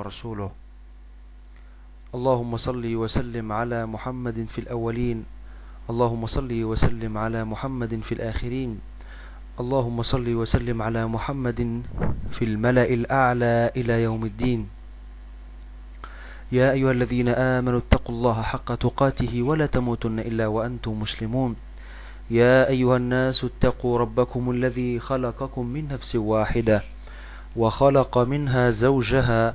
ورسوله. اللهم صل وسلم على محمد في الأولين. اللهم صل وسلم على محمد في الآخرين. اللهم صل وسلم على محمد في الملأ الأعلى إلى يوم الدين. يا أيها الذين آمنوا اتقوا الله حق تقاته ولا تموتن إلا وأنتم مسلمون. يا أيها الناس اتقوا ربكم الذي خلقكم من نفس واحدة وخلق منها زوجها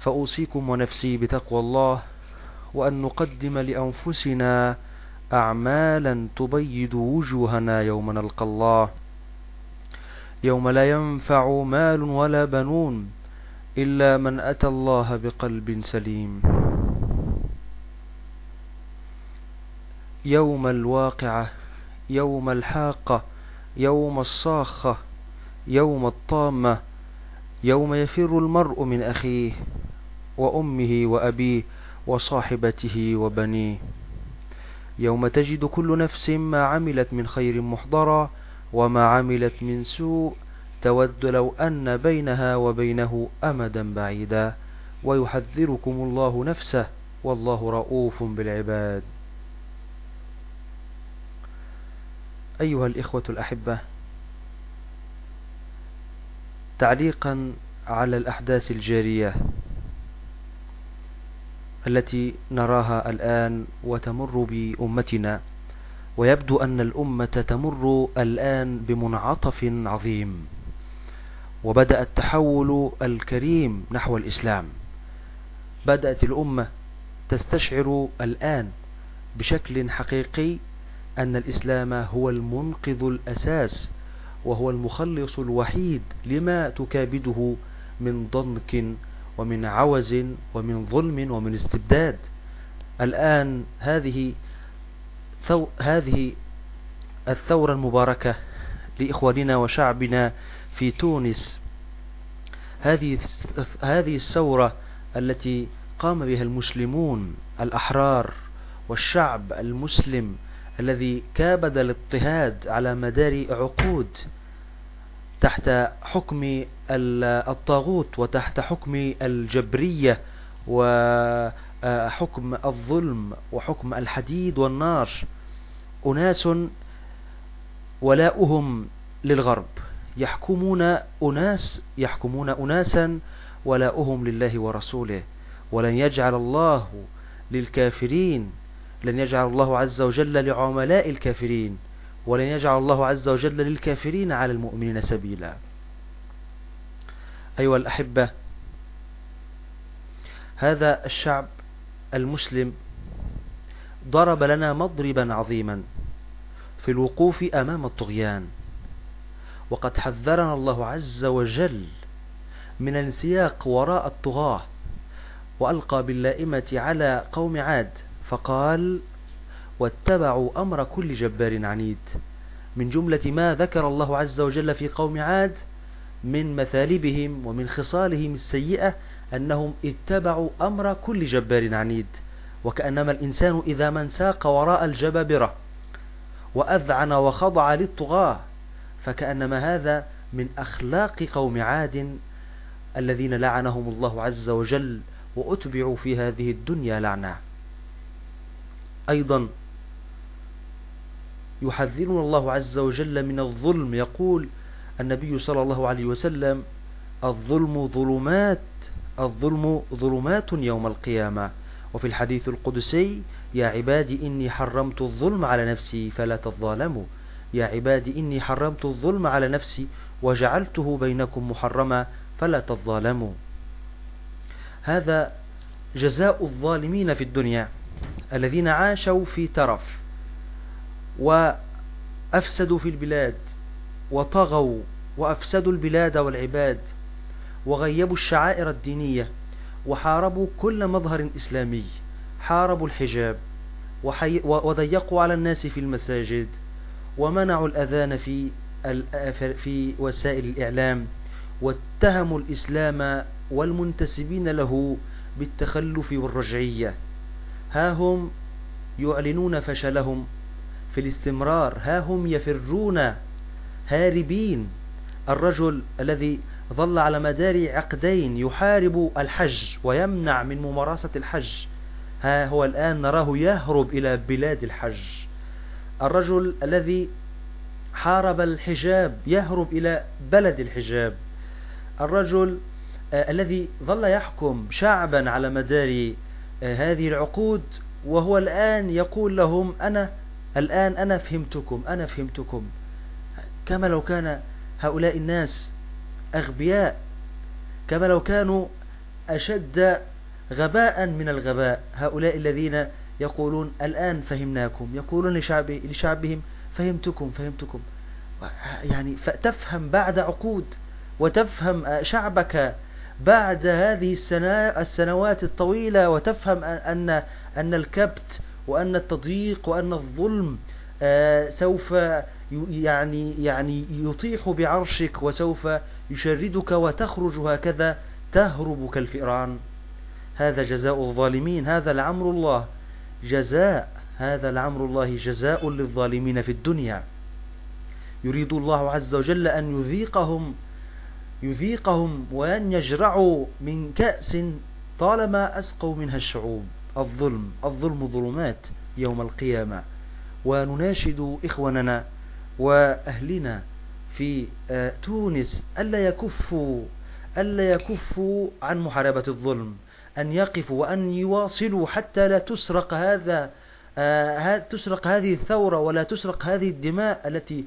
فأوصيكم ونفسي بتقوى الله وأن نقدم لأنفسنا أعمالا تبيض وجوهنا يوم نلقى الله. يوم لا ينفع مال ولا بنون إلا من أتى الله بقلب سليم. يوم الواقعة يوم الحاقة يوم الصاخة يوم الطامة يوم يفر المرء من أخيه. وأمه وأبيه وصاحبته وبنيه. يوم تجد كل نفس ما عملت من خير محضرا وما عملت من سوء تود لو أن بينها وبينه أمدا بعيدا. ويحذركم الله نفسه والله رؤوف بالعباد. أيها الإخوة الأحبة تعليقا على الأحداث الجارية. التي نراها الآن وتمر بأمتنا ويبدو أن الأمة تمر الآن بمنعطف عظيم وبدأ التحول الكريم نحو الإسلام. بدأت الأمة تستشعر الآن بشكل حقيقي أن الإسلام هو المنقذ الأساس وهو المخلص الوحيد لما تكابده من ضنك ومن عوز ومن ظلم ومن استبداد. الآن هذه ثو هذه الثورة المباركة لإخواننا وشعبنا في تونس. هذه هذه الثورة التي قام بها المسلمون الأحرار والشعب المسلم الذي كابد الاضطهاد على مدار عقود. تحت حكم الطاغوت وتحت حكم الجبرية وحكم الظلم وحكم الحديد والنار. أناس ولاؤهم للغرب. يحكمون أناس يحكمون أناسا ولاؤهم لله ورسوله. ولن يجعل الله للكافرين لن يجعل الله عز وجل لعملاء الكافرين. ولن يجعل الله عز وجل للكافرين على المؤمنين سبيلا. أيها الأحبة هذا الشعب المسلم ضرب لنا مضربا عظيما في الوقوف أمام الطغيان. وقد حذرنا الله عز وجل من الانسياق وراء الطغاة وألقى باللائمة على قوم عاد فقال واتبعوا أمر كل جبار عنيد. من جملة ما ذكر الله عز وجل في قوم عاد من مثالبهم ومن خصالهم السيئة أنهم اتبعوا أمر كل جبار عنيد. وكأنما الإنسان إذا من ساق وراء الجبابرة وأذعن وخضع للطغاة فكأنما هذا من أخلاق قوم عاد الذين لعنهم الله عز وجل وأتبعوا في هذه الدنيا لعنة. أيضا يحذرنا الله عز وجل من الظلم. يقول النبي صلى الله عليه وسلم الظلم ظلمات الظلم ظلمات يوم القيامة. وفي الحديث القدسي يا عبادي إني حرمت الظلم على نفسي فلا تظالموا. يا عبادي إني حرمت الظلم على نفسي وجعلته بينكم محرما فلا تظالموا. هذا جزاء الظالمين في الدنيا الذين عاشوا في ترف. وأفسدوا في البلاد وطغوا وأفسدوا البلاد والعباد وغيبوا الشعائر الدينية وحاربوا كل مظهر إسلامي حاربوا الحجاب وضيقوا على الناس في المساجد ومنعوا الأذان في في وسائل الإعلام واتهموا الإسلام والمنتسبين له بالتخلف والرجعية. ها هم يعلنون فشلهم في الاستمرار. ها هم يفرون هاربين. الرجل الذي ظل على مدار عقدين يحارب الحج ويمنع من ممارسة الحج. ها هو الآن نراه يهرب إلى بلاد الحج. الرجل الذي حارب الحجاب يهرب إلى بلد الحجاب. الرجل آه الذي ظل يحكم شعبا على مدار آه هذه العقود وهو الآن يقول لهم أنا الآن أنا فهمتكم أنا فهمتكم. كما لو كان هؤلاء الناس أغبياء كما لو كانوا أشد غباء من الغباء. هؤلاء الذين يقولون الآن فهمناكم يقولون لشعب لشعبهم فهمتكم فهمتكم. يعني فتفهم بعد عقود وتفهم شعبك بعد هذه السنوات الطويلة وتفهم أن أن الكبت وأن التضييق وأن الظلم آه، سوف يعني يعني يطيح بعرشك وسوف يشردك وتخرج هكذا تهرب كالفئران. هذا جزاء الظالمين هذا لعمر الله. جزاء هذا لعمر الله جزاء للظالمين في الدنيا. يريد الله عز وجل أن يذيقهم يذيقهم وأن يجرعوا من كأس طالما أسقوا منها الشعوب. الظلم الظلم ظلمات يوم القيامة. ونناشد إخواننا وأهلنا في آه، تونس ألا يكفوا ألا يكفوا عن محاربة الظلم أن يقفوا وأن يواصلوا حتى لا تسرق هذا آه، تسرق هذه الثورة ولا تسرق هذه الدماء التي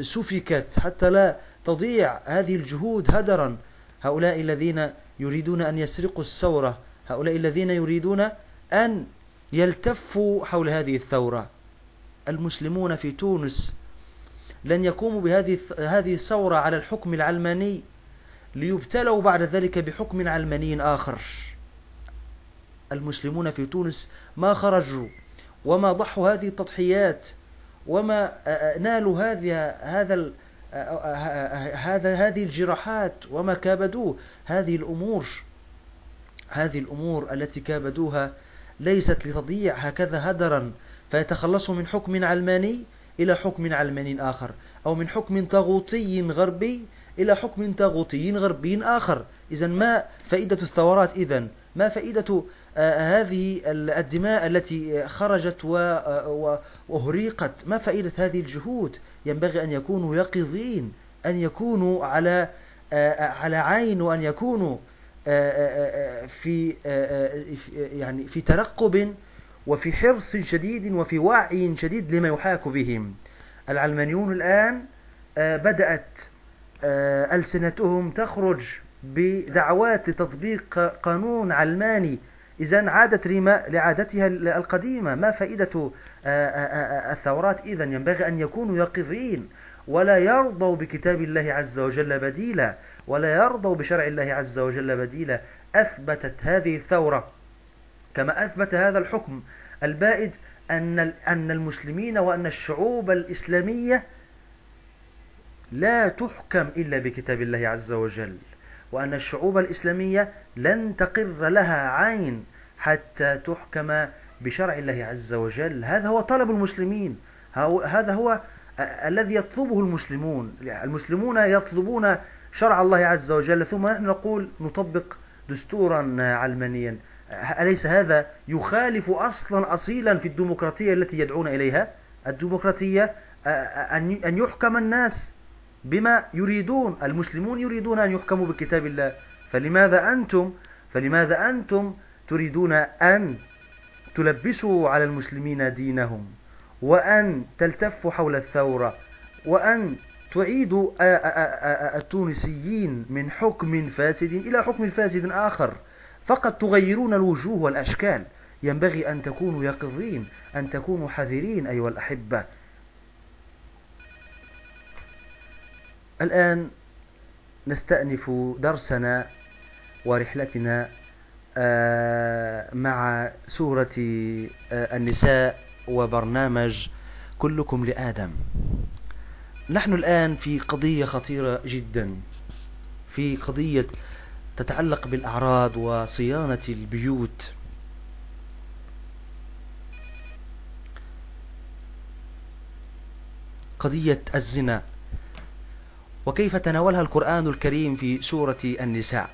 سفكت حتى لا تضيع هذه الجهود هدرا. هؤلاء الذين يريدون أن يسرقوا الثورة هؤلاء الذين يريدون أن يلتفوا حول هذه الثورة. المسلمون في تونس لن يقوموا بهذه هذه الثورة على الحكم العلماني ليبتلوا بعد ذلك بحكم علماني آخر. المسلمون في تونس ما خرجوا وما ضحوا هذه التضحيات وما نالوا هذه هذا هذا هذه الجراحات وما كابدوه. هذه الأمور هذه الأمور التي كابدوها ليست لتضيع هكذا هدرا فيتخلصوا من حكم علماني إلى حكم علماني آخر أو من حكم طاغوتي غربي إلى حكم طاغوتي غربي آخر. إذا ما فائدة الثورات؟ إذا ما فائدة آه، هذه الدماء التي خرجت آه، وأهريقت؟ ما فائدة هذه الجهود؟ ينبغي أن يكونوا يقظين أن يكونوا على آه، على عين وأن يكونوا في يعني في ترقب وفي حرص شديد وفي وعي شديد لما يحاك بهم. العلمانيون الآن بدأت ألسنتهم تخرج بدعوات لتطبيق قانون علماني. إذا عادت ريما لعادتها القديمة. ما فائدة الثورات؟ إذا ينبغي أن يكونوا يقظين. ولا يرضوا بكتاب الله عز وجل بديلا ولا يرضوا بشرع الله عز وجل بديلا. أثبتت هذه الثورة كما أثبت هذا الحكم. البائد أن أن المسلمين وأن الشعوب الإسلامية لا تحكم إلا بكتاب الله عز وجل وأن الشعوب الإسلامية لن تقر لها عين حتى تحكم بشرع الله عز وجل. هذا هو طلب المسلمين. هذا هو الذي يطلبه المسلمون المسلمون يطلبون شرع الله عز وجل ثم نحن نقول نطبق دستورا علمانيا. أليس هذا يخالف أصلا أصيلا في الديمقراطية التي يدعون إليها؟ الديمقراطية أن يحكم الناس بما يريدون المسلمون يريدون أن يحكموا بكتاب الله. فلماذا أنتم فلماذا أنتم تريدون أن تلبسوا على المسلمين دينهم؟ وأن تلتفوا حول الثورة وأن تعيدوا التونسيين من حكم فاسد إلى حكم فاسد آخر. فقط تغيرون الوجوه والأشكال. ينبغي أن تكونوا يقظين أن تكونوا حذرين أيها الأحبة. الآن نستأنف درسنا ورحلتنا آه، مع سورة آه، النساء. وبرنامج كلكم لآدم. نحن الآن في قضية خطيرة جدا في قضية تتعلق بالأعراض وصيانة البيوت. قضية الزنا. وكيف تناولها القرآن الكريم في سورة النساء؟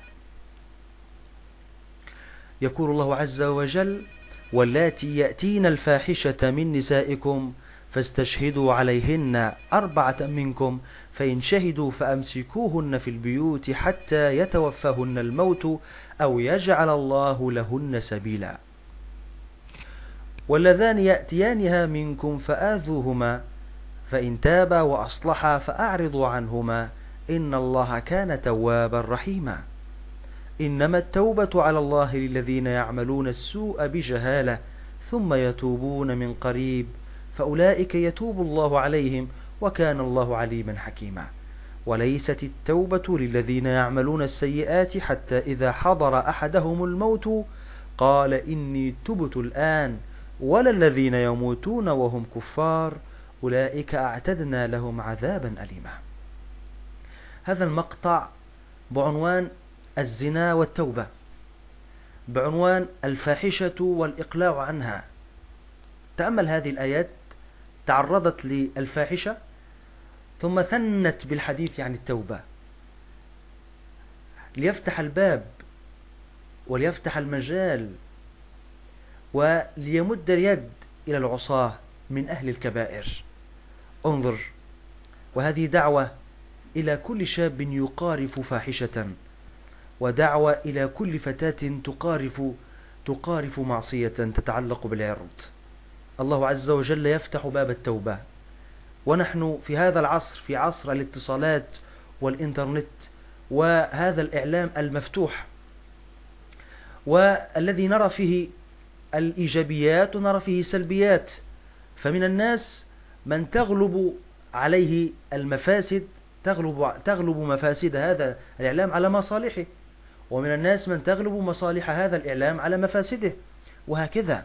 يقول الله عز وجل واللاتي يأتين الفاحشة من نسائكم فاستشهدوا عليهن أربعة منكم فإن شهدوا فأمسكوهن في البيوت حتى يتوفاهن الموت أو يجعل الله لهن سبيلا. واللذان يأتيانها منكم فآذوهما فإن تابا وأصلحا فأعرضوا عنهما إن الله كان توابا رحيما. إنما التوبة على الله للذين يعملون السوء بجهالة ثم يتوبون من قريب فأولئك يتوب الله عليهم وكان الله عليما حكيما. وليست التوبة للذين يعملون السيئات حتى إذا حضر أحدهم الموت قال إني تبت الآن ولا الذين يموتون وهم كفار أولئك أعتدنا لهم عذابا أليما. هذا المقطع بعنوان الزنا والتوبة. بعنوان الفاحشة والإقلاع عنها. تأمل هذه الآيات تعرضت للفاحشة ثم ثنت بالحديث عن التوبة. ليفتح الباب وليفتح المجال وليمد اليد إلى العصاة من أهل الكبائر. انظر وهذه دعوة إلى كل شاب يقارف فاحشة. ودعوة إلى كل فتاة تقارف تقارف معصية تتعلق بالعرض. الله عز وجل يفتح باب التوبة. ونحن في هذا العصر في عصر الاتصالات والإنترنت وهذا الإعلام المفتوح. والذي نرى فيه الإيجابيات ونرى فيه سلبيات. فمن الناس من تغلب عليه المفاسد تغلب, تغلب مفاسد هذا الإعلام على مصالحه. ومن الناس من تغلب مصالح هذا الإعلام على مفاسده. وهكذا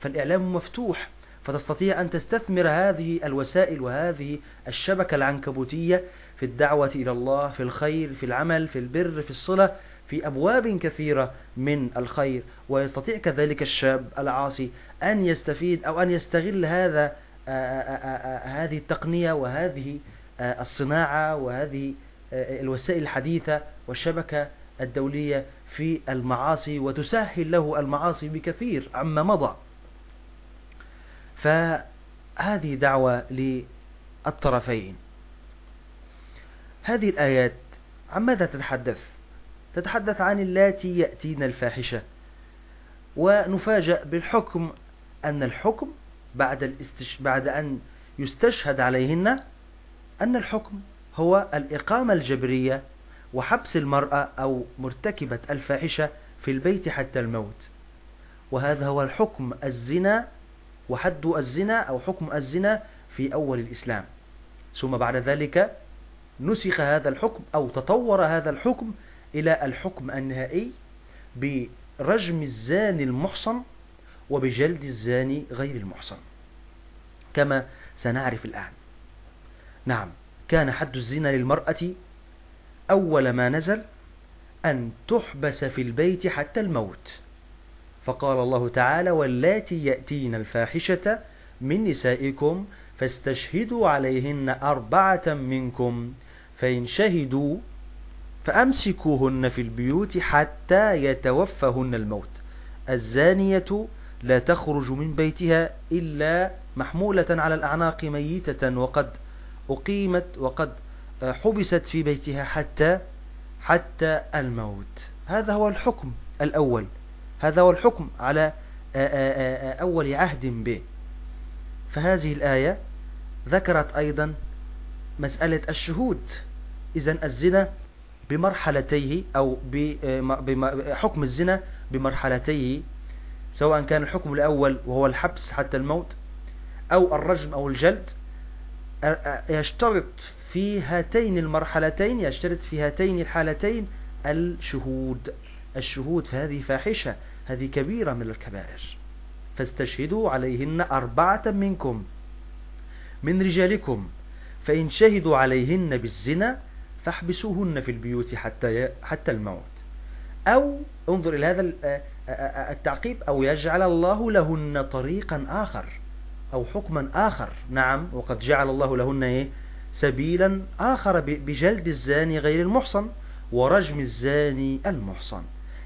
فالإعلام مفتوح فتستطيع أن تستثمر هذه الوسائل وهذه الشبكة العنكبوتية في الدعوة إلى الله في الخير في العمل في البر في الصلة في أبواب كثيرة من الخير. ويستطيع كذلك الشاب العاصي أن يستفيد أو أن يستغل هذا هذه التقنية وهذه الصناعة وهذه الوسائل الحديثة والشبكة الدولية في المعاصي وتسهل له المعاصي بكثير عما مضى. فهذه دعوة للطرفين. هذه الآيات عن ماذا تتحدث؟ تتحدث عن اللاتي يأتين الفاحشة. ونفاجأ بالحكم أن الحكم بعد, الاستش... بعد أن يستشهد عليهن أن الحكم هو الإقامة الجبرية وحبس المرأة أو مرتكبة الفاحشة في البيت حتى الموت. وهذا هو الحكم الزنا وحد الزنا أو حكم الزنا في أول الإسلام. ثم بعد ذلك نسخ هذا الحكم أو تطور هذا الحكم إلى الحكم النهائي برجم الزاني المحصن وبجلد الزاني غير المحصن. كما سنعرف الآن. نعم كان حد الزنا للمرأة أول ما نزل أن تحبس في البيت حتى الموت. فقال الله تعالى واللاتي يأتين الفاحشة من نسائكم فاستشهدوا عليهن أربعة منكم فإن شهدوا فأمسكوهن في البيوت حتى يتوفهن الموت. الزانية لا تخرج من بيتها إلا محمولة على الأعناق ميتة وقد أقيمت وقد حبست في بيتها حتى حتى الموت. هذا هو الحكم الأول. هذا هو الحكم على أول عهد به. فهذه الآية ذكرت أيضا مسألة الشهود. إذا الزنا بمرحلتيه أو بحكم الزنا بمرحلتيه سواء كان الحكم الأول وهو الحبس حتى الموت أو الرجم أو الجلد يشترط في هاتين المرحلتين يشترط في هاتين الحالتين الشهود. الشهود فهذه فاحشة هذه كبيرة من الكبائر. فاستشهدوا عليهن أربعة منكم من رجالكم. فإن شهدوا عليهن بالزنا فاحبسوهن في البيوت حتى حتى الموت. أو انظر إلى هذا التعقيب أو يجعل الله لهن طريقا آخر. أو حكما آخر. نعم وقد جعل الله لهن إيه؟ سبيلا آخر بجلد الزاني غير المحصن ورجم الزاني المحصن.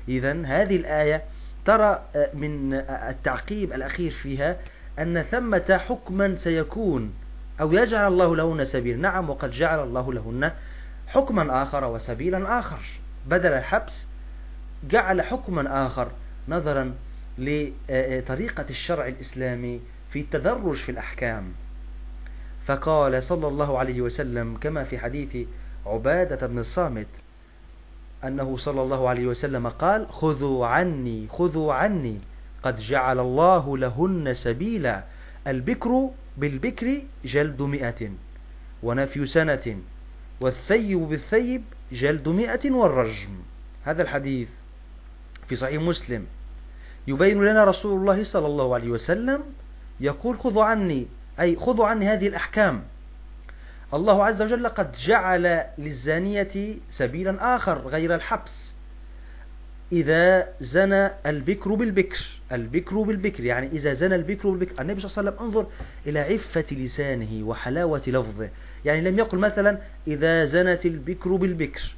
إذا هذه الآية ترى من التعقيب الأخير فيها أن ثمة حكما سيكون أو يجعل الله لهن سبيل نعم وقد جعل الله لهن حكما آخر وسبيلا آخر. بدل الحبس جعل حكما آخر نظرا لطريقة الشرع الإسلامي في التدرج في الأحكام. فقال صلى الله عليه وسلم كما في حديث عبادة بن الصامت أنه صلى الله عليه وسلم قال خذوا عني خذوا عني قد جعل الله لهن سبيلا البكر بالبكر جلد مئة ونفي سنة والثيب بالثيب جلد مئة والرجم. هذا الحديث في صحيح مسلم. يبين لنا رسول الله صلى الله عليه وسلم يقول خذوا عني أي خذوا عني هذه الأحكام. الله عز وجل قد جعل للزانية سبيلا آخر غير الحبس. إذا زنى البكر بالبكر البكر بالبكر يعني إذا زنى البكر بالبكر. النبي صلى الله عليه وسلم انظر إلى عفة لسانه وحلاوة لفظه. يعني لم يقل مثلا إذا زنت البكر بالبكر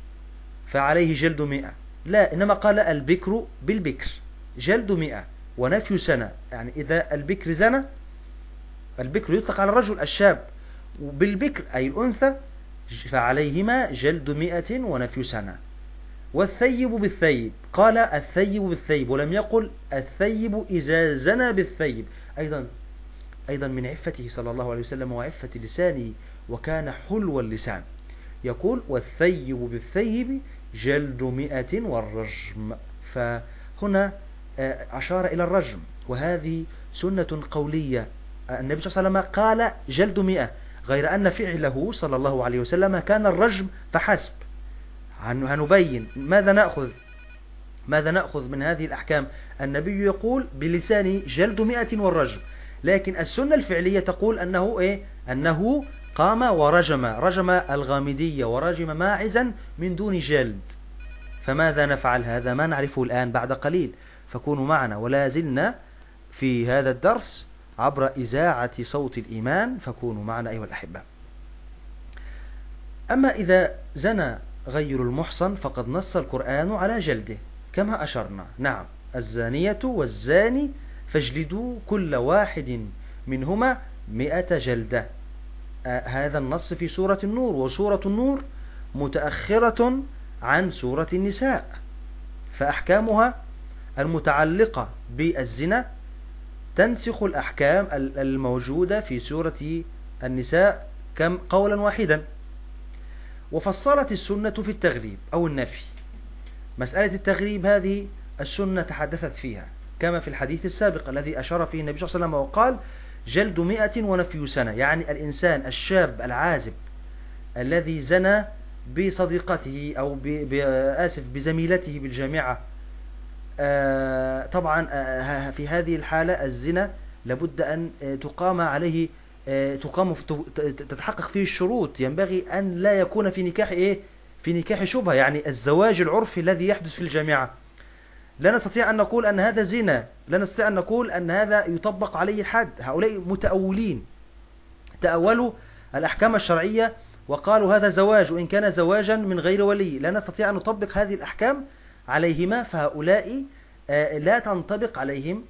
فعليه جلد مئة. لا إنما قال البكر بالبكر جلد مئة. ونفي سنة. يعني إذا البكر زنى البكر يطلق على الرجل الشاب. بالبكر أي الأنثى فعليهما جلد مئة ونفي سنة. والثيب بالثيب. قال الثيب بالثيب ولم يقل الثيب إذا زنى بالثيب. أيضا أيضا من عفته صلى الله عليه وسلم وعفة لسانه وكان حلو اللسان. يقول والثيب بالثيب جلد مئة والرجم. فهنا أشار إلى الرجم وهذه سنة قولية. النبي صلى الله عليه وسلم قال جلد مئة غير أن فعله صلى الله عليه وسلم كان الرجم فحسب. هنبين ماذا نأخذ؟ ماذا نأخذ من هذه الأحكام؟ النبي يقول بلسانه جلد مئة والرجم. لكن السنة الفعلية تقول أنه إيه؟ أنه قام ورجم رجم الغامدية ورجم ماعزا من دون جلد. فماذا نفعل هذا؟ ما نعرفه الآن بعد قليل. فكونوا معنا ولا زلنا في هذا الدرس عبر إذاعة صوت الإيمان فكونوا معنا أيها الأحبة. أما إذا زنى غير المحصن فقد نص القرآن على جلده كما أشرنا. نعم الزانية والزاني فاجلدوا كل واحد منهما مئة جلدة. آه هذا النص في سورة النور وسورة النور متأخرة عن سورة النساء فأحكامها المتعلقة بالزنا تنسخ الأحكام الموجودة في سورة النساء كم قولا واحدا. وفصلت السنة في التغريب أو النفي. مسألة التغريب هذه السنة تحدثت فيها كما في الحديث السابق الذي أشار فيه النبي صلى الله عليه وسلم وقال جلد مئة ونفي سنة يعني الإنسان الشاب العازب الذي زنى بصديقته أو آسف بزميلته بالجامعة طبعا آه، في هذه الحالة الزنا لابد أن آه، تقام عليه تقام تتحقق فيه الشروط. ينبغي أن لا يكون في نكاح إيه؟ في نكاح شبهة يعني الزواج العرفي الذي يحدث في الجامعة. لا نستطيع أن نقول أن هذا زنا. لا نستطيع أن نقول أن هذا يطبق عليه الحد. هؤلاء متأولين. تأولوا الأحكام الشرعية وقالوا هذا زواج وإن كان زواجا من غير ولي. لا نستطيع أن نطبق هذه الأحكام عليهما فهؤلاء آه، لا تنطبق عليهم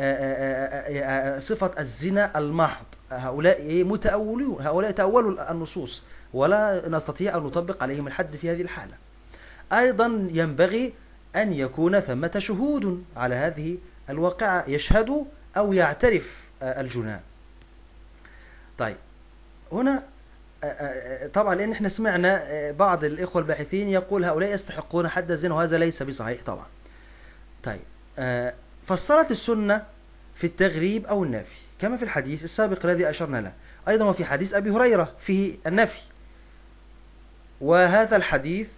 آه، آه، صفة الزنا المحض. هؤلاء إيه، متأولون هؤلاء تأولوا النصوص ولا نستطيع أن نطبق عليهم الحد في هذه الحالة. أيضا ينبغي أن يكون ثمة شهود على هذه الواقعة يشهد أو يعترف الجنان. طيب هنا طبعا لأن إحنا سمعنا بعض الإخوة الباحثين يقول هؤلاء يستحقون حد الزنا وهذا ليس بصحيح طبعا. طيب فسرت السنة في التغريب أو النفي كما في الحديث السابق الذي أشرنا له. أيضا وفي حديث أبي هريرة فيه النفي. وهذا الحديث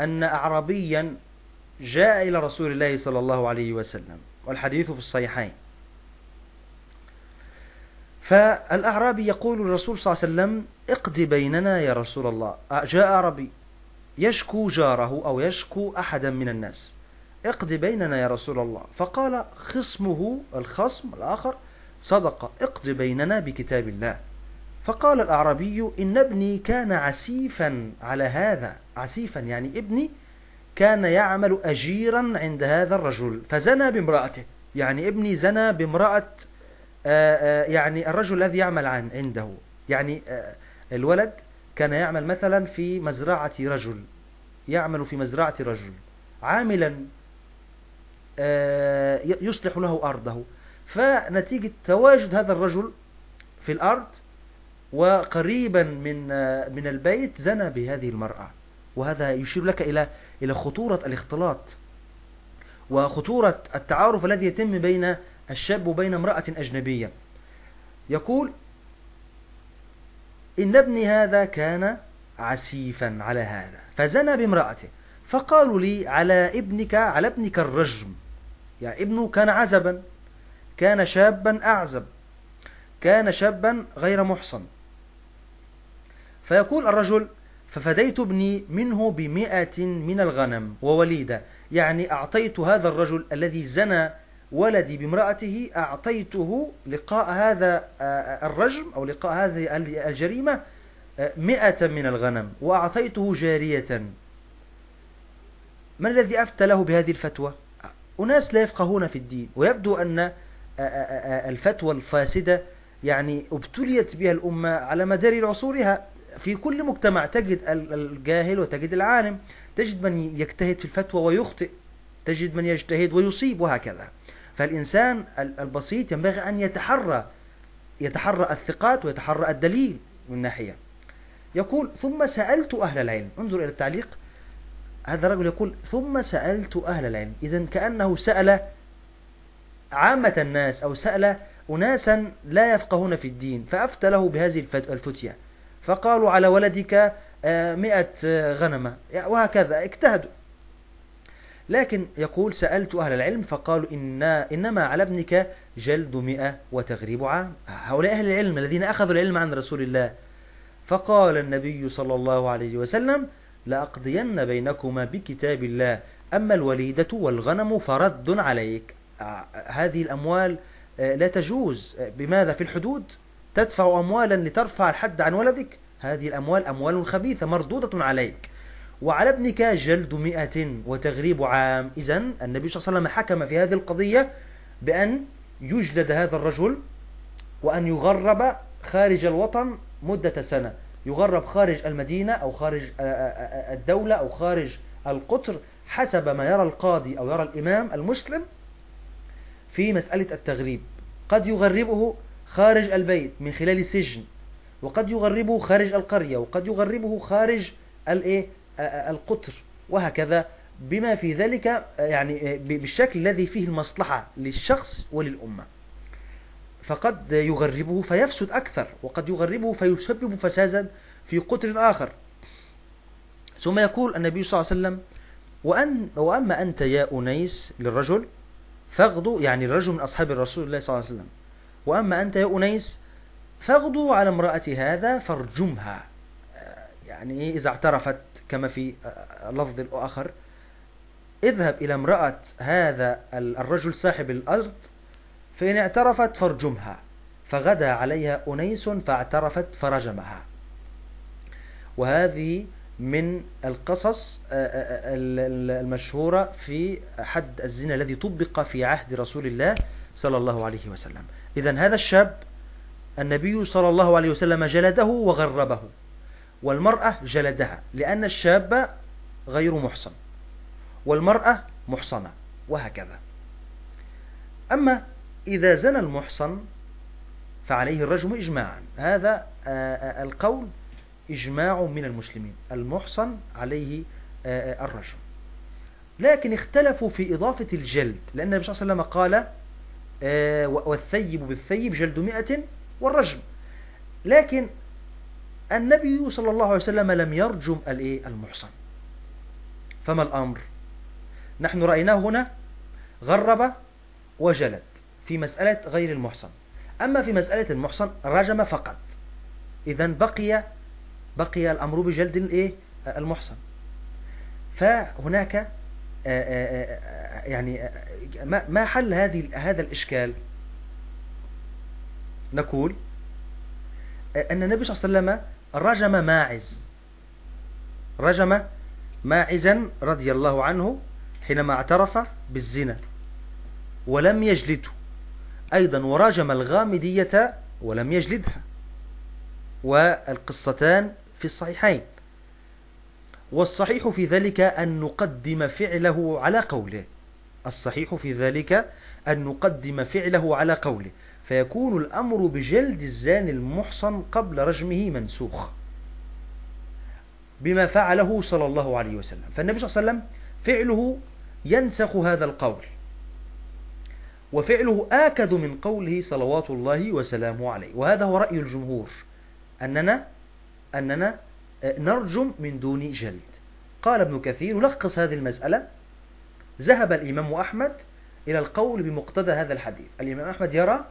أن أعرابيا جاء إلى رسول الله صلى الله عليه وسلم والحديث في الصحيحين. فالأعرابي يقول للرسول صلى الله عليه وسلم اقض بيننا يا رسول الله. جاء أعرابي يشكو جاره أو يشكو أحدا من الناس. اقض بيننا يا رسول الله. فقال خصمه الخصم الآخر صدق اقض بيننا بكتاب الله. فقال الأعرابي إن ابني كان عسيفا على هذا. عسيفا يعني ابني كان يعمل أجيرا عند هذا الرجل فزنى بامرأته. يعني ابني زنى بامرأة يعني الرجل الذي يعمل عن عنده يعني آه، الولد كان يعمل مثلا في مزرعة رجل يعمل في مزرعة رجل عاملا يصلح له أرضه. فنتيجة تواجد هذا الرجل في الأرض وقريبا من من البيت زنى بهذه المرأة. وهذا يشير لك إلى إلى خطورة الاختلاط وخطورة التعارف الذي يتم بين الشاب وبين امرأة أجنبية. يقول إن ابني هذا كان عسيفا على هذا فزنى بامرأته. فقالوا لي على ابنك على ابنك الرجم. يعني ابنه كان عزبا كان شابا أعزب كان شابا غير محصن. فيقول الرجل ففديت ابني منه بمئة من الغنم ووليدة. يعني أعطيت هذا الرجل الذي زنى ولدي بامرأته أعطيته لقاء هذا الرجم أو لقاء هذه الجريمة مئة من الغنم وأعطيته جارية. من الذي أفتى له بهذه الفتوى؟ أناس لا يفقهون في الدين ويبدو أن الفتوى الفاسدة يعني ابتليت بها الأمة على مدار عصورها. في كل مجتمع تجد الجاهل وتجد العالم تجد من يجتهد في الفتوى ويخطئ تجد من يجتهد ويصيب وهكذا. فالإنسان البسيط ينبغي أن يتحرى يتحرى الثقات ويتحرى الدليل من ناحية. يقول ثم سألت أهل العلم. انظر إلى التعليق. هذا الرجل يقول ثم سألت أهل العلم. إذا كأنه سأل عامة الناس أو سأل أناسا لا يفقهون في الدين فأفتى له بهذه الفتية. فقالوا على ولدك آه، مئة آه، غنمة وهكذا اجتهدوا. لكن يقول سألت أهل العلم فقالوا إن إنما على ابنك جلد مئة وتغريب عام. هؤلاء أهل العلم الذين أخذوا العلم عن رسول الله. فقال النبي صلى الله عليه وسلم لأقضين بينكما بكتاب الله. أما الوليدة والغنم فرد عليك. آه، هذه الأموال لا تجوز. بماذا؟ في الحدود؟ تدفع أموالا لترفع الحد عن ولدك. هذه الأموال أموال خبيثة مردودة عليك. وعلى ابنك جلد مئة وتغريب عام. إذا النبي صلى الله عليه وسلم حكم في هذه القضية بأن يجلد هذا الرجل وأن يغرب خارج الوطن مدة سنة. يغرب خارج المدينة أو خارج الدولة أو خارج القطر حسب ما يرى القاضي أو يرى الإمام المسلم في مسألة التغريب. قد يغربه خارج البيت من خلال سجن وقد يغربه خارج القرية وقد يغربه خارج القطر وهكذا بما في ذلك يعني بالشكل الذي فيه المصلحة للشخص وللأمة. فقد يغربه فيفسد أكثر وقد يغربه فيسبب فسادا في قطر آخر. ثم يقول النبي صلى الله عليه وسلم وأن وأما أنت يا أنيس للرجل فاغدو يعني الرجل من أصحاب الرسول الله صلى الله عليه وسلم. وأما أنت يا أنيس فاغدو على امرأة هذا فارجمها. يعني إذا اعترفت. كما في اللفظ الآخر اذهب إلى امرأة هذا الرجل صاحب الأرض فإن اعترفت فارجمها. فغدا عليها أنيس فاعترفت فرجمها. وهذه من القصص المشهورة في حد الزنا الذي طبق في عهد رسول الله صلى الله عليه وسلم. إذا هذا الشاب النبي صلى الله عليه وسلم جلده وغربه. والمرأة جلدها لأن الشاب غير محصن والمرأة محصنة وهكذا. أما إذا زنى المحصن فعليه الرجم إجماعا. هذا آه، آه، القول إجماع من المسلمين. المحصن عليه آه، الرجم. لكن اختلفوا في إضافة الجلد لأن النبي صلى الله عليه وسلم قال والثيب بالثيب جلد مئة والرجم. لكن النبي صلى الله عليه وسلم لم يرجم المحصن. فما الأمر؟ نحن رأيناه هنا غرب وجلد في مسألة غير المحصن. أما في مسألة المحصن رجم فقط. إذا بقي بقي الأمر بجلد الإيه؟ المحصن. فهناك آه، آه، آه، يعني ما حل هذه هذا الإشكال؟ نقول أن النبي صلى الله عليه وسلم رجم ماعز. رجم ماعزا رضي الله عنه حينما اعترف بالزنا ولم يجلده. أيضا ورجم الغامدية ولم يجلدها. والقصتان في الصحيحين. والصحيح في ذلك أن نقدم فعله على قوله. الصحيح في ذلك أن نقدم فعله على قوله. فيكون الأمر بجلد الزاني المحصن قبل رجمه منسوخ. بما فعله صلى الله عليه وسلم. فالنبي صلى الله عليه وسلم فعله ينسخ هذا القول. وفعله آكد من قوله صلوات الله وسلامه عليه. وهذا هو رأي الجمهور. أننا, أننا نرجم من دون جلد. قال ابن كثير يلخص هذه المسألة. ذهب الإمام أحمد إلى القول بمقتضى هذا الحديث. الإمام أحمد يرى آه،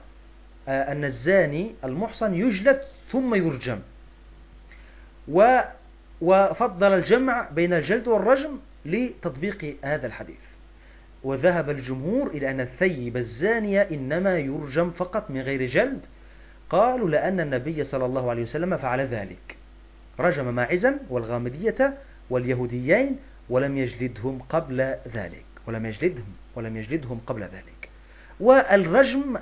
أن الزاني المحصن يجلد ثم يرجم. و وفضل الجمع بين الجلد والرجم لتطبيق هذا الحديث. وذهب الجمهور إلى أن الثيب الزانية إنما يرجم فقط من غير جلد. قالوا لأن النبي صلى الله عليه وسلم فعل ذلك. رجم ماعزا والغامدية واليهوديين ولم يجلدهم قبل ذلك. ولم يجلدهم ولم يجلدهم قبل ذلك. والرجم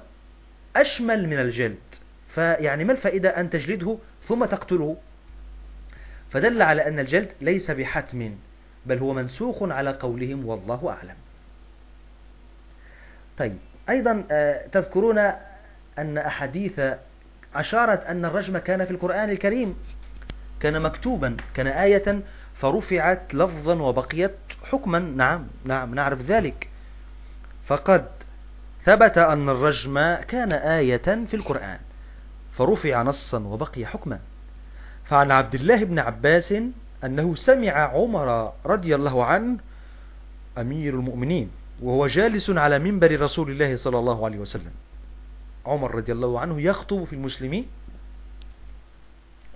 أشمل من الجلد. فيعني ما الفائدة أن تجلده ثم تقتله؟ فدل على أن الجلد ليس بحتم بل هو منسوخ على قولهم والله أعلم. طيب أيضا آه، تذكرون أن أحاديث أشارت أن الرجم كان في القرآن الكريم كان مكتوبا كان آية فرفعت لفظا وبقيت حكما. نعم نعم نعرف ذلك. فقد ثبت أن الرجم كان آية في القرآن فرفع نصا وبقي حكما. فعن عبد الله بن عباس أنه سمع عمر رضي الله عنه أمير المؤمنين وهو جالس على منبر رسول الله صلى الله عليه وسلم. عمر رضي الله عنه يخطب في المسلمين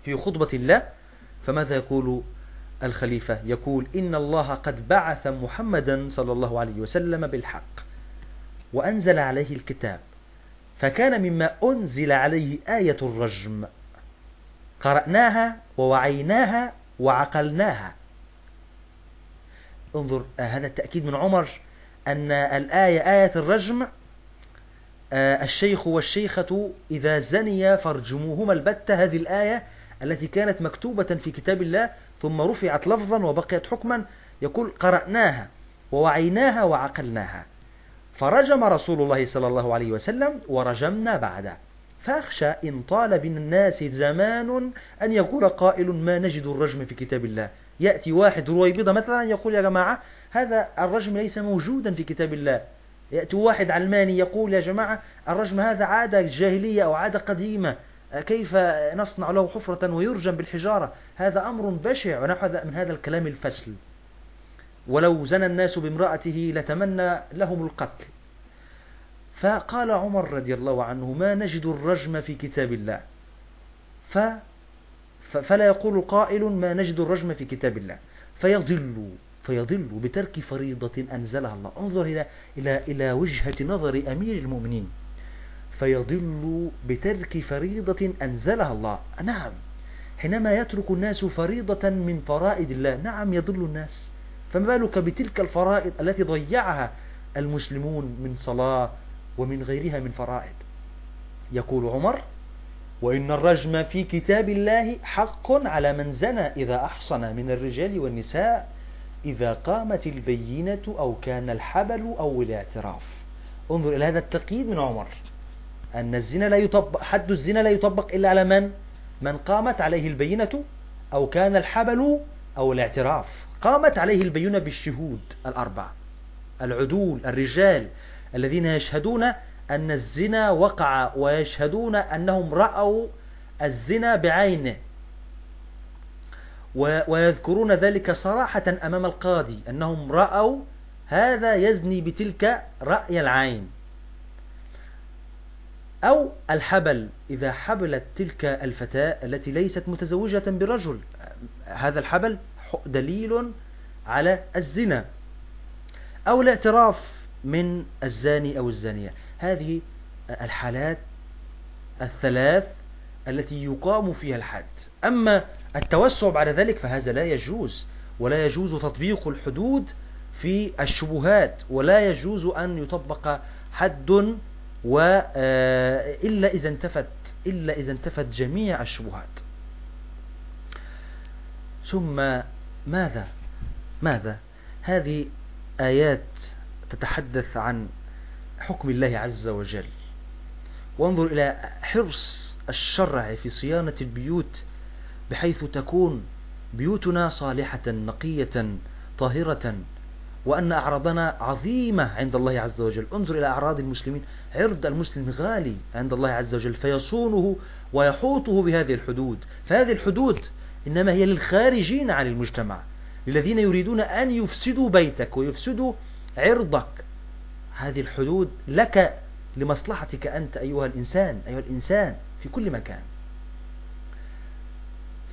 في خطبة الله فماذا يقول الخليفة؟ يقول إن الله قد بعث محمدا صلى الله عليه وسلم بالحق. وأنزل عليه الكتاب. فكان مما أنزل عليه آية الرجم. قرأناها ووعيناها وعقلناها. انظر هذا التأكيد من عمر أن الآية آية الرجم آه، الشيخ والشيخة إذا زنيا فارجموهما البتة هذه الآية التي كانت مكتوبة في كتاب الله ثم رفعت لفظا وبقيت حكما يقول قرأناها ووعيناها وعقلناها. فرجم رسول الله صلى الله عليه وسلم ورجمنا بعده فأخشى إن طال بالناس زمان أن يقول قائل ما نجد الرجم في كتاب الله. يأتي واحد رويبضة مثلا يقول يا جماعة هذا الرجم ليس موجودا في كتاب الله. يأتي واحد علماني يقول يا جماعة الرجم هذا عادة جاهلية أو عادة قديمة. كيف نصنع له حفرة ويرجم بالحجارة؟ هذا أمر بشع. ونحو من هذا الكلام الفسل. ولو زنى الناس بامرأته لتمنى لهم القتل. فقال عمر رضي الله عنه ما نجد الرجم في كتاب الله. ف فلا يقول قائل ما نجد الرجم في كتاب الله. فيضل فيضل بترك فريضة أنزلها الله. انظر إلى, إلى, إلى وجهة نظر أمير المؤمنين. فيضل بترك فريضة أنزلها الله. نعم حينما يترك الناس فريضة من فرائض الله نعم يضل الناس. فما بالك بتلك الفرائض التي ضيعها المسلمون من صلاة ومن غيرها من فرائض؟ يقول عمر وإن الرجم في كتاب الله حق على من زنى إذا أحصن من الرجال والنساء إذا قامت البينة أو كان الحبل أو الاعتراف. انظر إلى هذا التقييد من عمر. أن الزنا لا يطبق حد الزنا لا يطبق إلا على من؟ من قامت عليه البينة أو كان الحبل أو الاعتراف. قامت عليه البينة بالشهود الأربعة. العدول الرجال الذين يشهدون أن الزنا وقع ويشهدون أنهم رأوا الزنا بعينه. ويذكرون ذلك صراحة أمام القاضي أنهم رأوا هذا يزني بتلك رأي العين. أو الحبل إذا حبلت تلك الفتاة التي ليست متزوجة برجل هذا الحبل دليل على الزنا أو الاعتراف من الزاني أو الزانية. هذه الحالات الثلاث التي يقام فيها الحد. أما التوسع بعد ذلك فهذا لا يجوز ولا يجوز تطبيق الحدود في الشبهات ولا يجوز أن يطبق حد و آه، إلا إذا انتفت إلا إذا انتفت جميع الشبهات. ثم ماذا؟ ماذا؟ هذه آيات تتحدث عن حكم الله عز وجل. وانظر إلى حرص الشرع في صيانة البيوت بحيث تكون بيوتنا صالحة نقية طاهرة وأن أعراضنا عظيمة عند الله عز وجل. انظر إلى أعراض المسلمين. عرض المسلم غالي عند الله عز وجل فيصونه ويحوطه بهذه الحدود. فهذه الحدود إنما هي للخارجين عن المجتمع للذين يريدون أن يفسدوا بيتك ويفسدوا عرضك. هذه الحدود لك لمصلحتك أنت أيها الإنسان أيها الإنسان في كل مكان.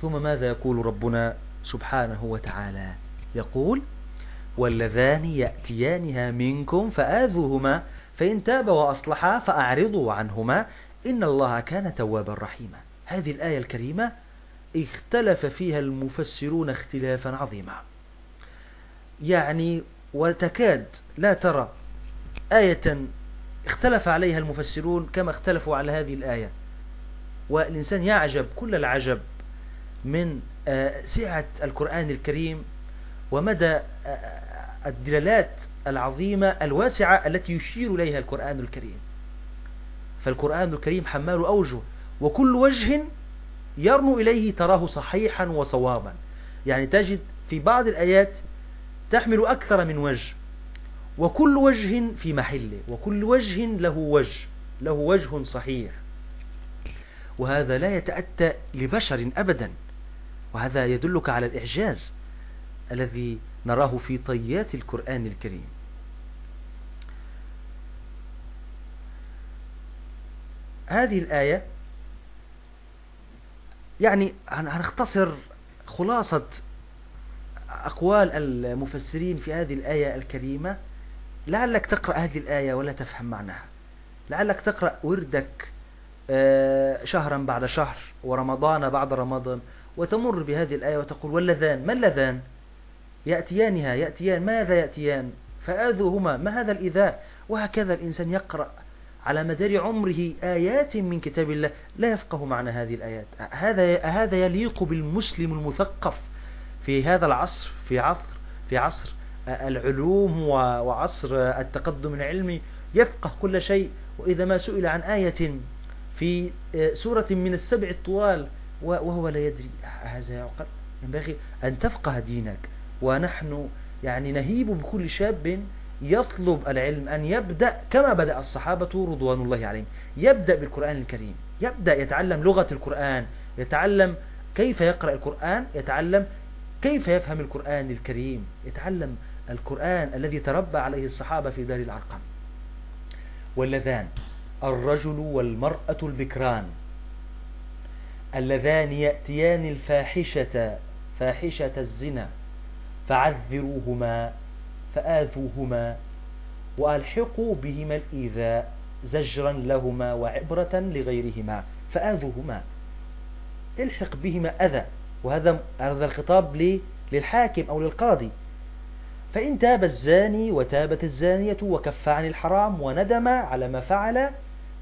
ثم ماذا يقول ربنا سبحانه وتعالى؟ يقول واللذان يأتيانها منكم فآذوهما فإن تابا وأصلحا فأعرضوا عنهما إن الله كان توابا رحيما. هذه الآية الكريمة اختلف فيها المفسرون اختلافا عظيما. يعني وتكاد لا ترى آية اختلف عليها المفسرون كما اختلفوا على هذه الآية. والإنسان يعجب كل العجب من آه، سعة القرآن الكريم ومدى آه، آه، الدلالات العظيمة الواسعة التي يشير إليها القرآن الكريم. فالقرآن الكريم حمال أوجه وكل وجه يرنو إليه تراه صحيحا وصوابا. يعني تجد في بعض الآيات تحمل أكثر من وجه وكل وجه في محله وكل وجه له وجه له وجه صحيح. وهذا لا يتأتى لبشر أبدا وهذا يدلك على الإعجاز الذي نراه في طيات القرآن الكريم. هذه الآية يعني هنختصر خلاصة أقوال المفسرين في هذه الآية الكريمة. لعلك تقرأ هذه الآية ولا تفهم معناها. لعلك تقرأ وردك آه، شهرا بعد شهر ورمضان بعد رمضان وتمر بهذه الآية وتقول واللذان ما اللذان؟ يأتيانها يأتيان ماذا يأتيان؟ فآذوهما ما هذا الإذاء وهكذا الإنسان يقرأ على مدار عمره آيات من كتاب الله لا يفقه معنى هذه الآيات. هذا هذا يليق بالمسلم المثقف في هذا العصر في عصر في عصر العلوم وعصر التقدم العلمي. يفقه كل شيء. وإذا ما سئل عن آية في سورة من السبع الطوال وهو لا يدري. هذا يعقل. ينبغي أن تفقه دينك. ونحن يعني نهيب بكل شاب يطلب العلم أن يبدأ كما بدأ الصحابة رضوان الله عليهم. يبدأ بالقرآن الكريم. يبدأ يتعلم لغة القرآن. يتعلم كيف يقرأ القرآن. يتعلم كيف يفهم القرآن الكريم. يتعلم القرآن الذي تربى عليه الصحابة في دار الأرقم. واللذان. الرجل والمرأة البكران. اللذان يأتيان الفاحشة. فاحشة الزنا. فعذروهما. فآذوهما وألحقوا بهما الإيذاء زجرا لهما وعبرة لغيرهما. فآذوهما. الحق بهما أذى. وهذا هذا الخطاب للحاكم أو للقاضي. فإن تاب الزاني وتابت الزانية وكف عن الحرام وندم على ما فعل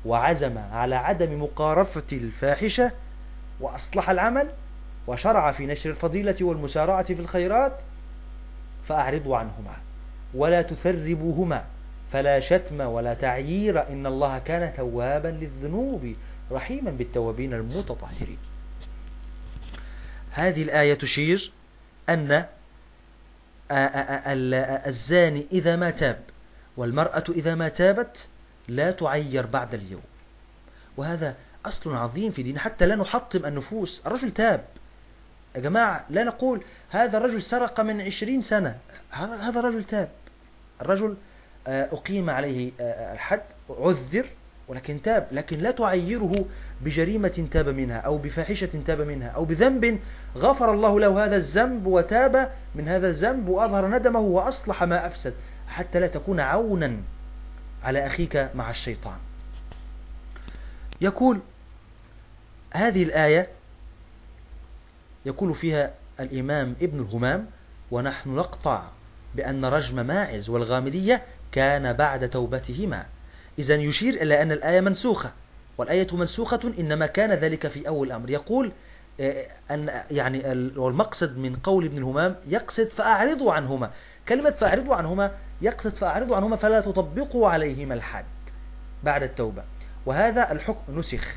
وعزم على عدم مقارفة الفاحشة وأصلح العمل وشرع في نشر الفضيلة والمسارعة في الخيرات فأعرضوا عنهما. ولا تثربوهما فلا شتم ولا تعيير إن الله كان توابا للذنوب رحيما بالتوابين المتطهرين. هذه الآية تشير أن الزاني إذا ما تاب والمرأة إذا ما تابت لا تعير بعد اليوم. وهذا أصل عظيم في دين حتى لا نحطم النفوس. الرجل تاب. يا جماعة لا نقول هذا الرجل سرق من عشرين سنة. هذا الرجل تاب. الرجل آه، أقيم عليه آه، الحد عذر ولكن تاب لكن لا تعيره بجريمة تاب منها أو بفاحشة تاب منها أو بذنب غفر الله له هذا الذنب وتاب من هذا الذنب وأظهر ندمه وأصلح ما أفسد حتى لا تكون عونا على أخيك مع الشيطان. يقول هذه الآية يقول فيها الإمام ابن الهمام ونحن نقطع بأن رجم ماعز والغامدية كان بعد توبتهما. إذا يشير إلى أن الآية منسوخة والآية منسوخة إنما كان ذلك في أول الأمر. يقول آه، أن يعني والمقصد من قول ابن الهمام يقصد فأعرضوا عنهما. كلمة فأعرضوا عنهما يقصد فأعرضوا عنهما فلا تطبقوا عليهما الحد بعد التوبة. وهذا الحكم نسخ.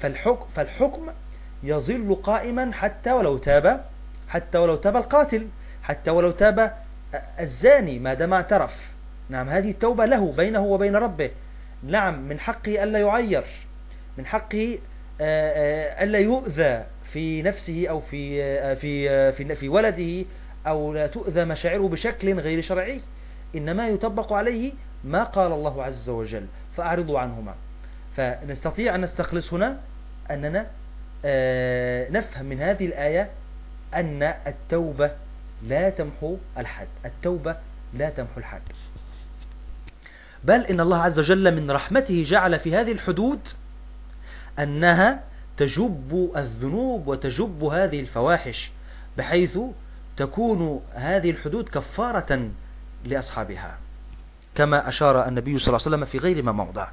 فالحكم, فالحكم يظل قائما حتى ولو تاب حتى ولو تاب القاتل. حتى ولو تاب الزاني ما دام اعترف. نعم هذه التوبة له بينه وبين ربه. نعم من حقه ألا يعير. من حقه ألا يؤذى في نفسه أو في في في في ولده أو لا تؤذى مشاعره بشكل غير شرعي. إنما يطبق عليه ما قال الله عز وجل. فأعرضوا عنهما. فنستطيع أن نستخلص هنا أننا نفهم من هذه الآية أن التوبة لا تمحو الحد. التوبة لا تمحو الحد. بل إن الله عز وجل من رحمته جعل في هذه الحدود أنها تجب الذنوب وتجب هذه الفواحش بحيث تكون هذه الحدود كفارة لأصحابها. كما أشار النبي صلى الله عليه وسلم في غير ما موضع.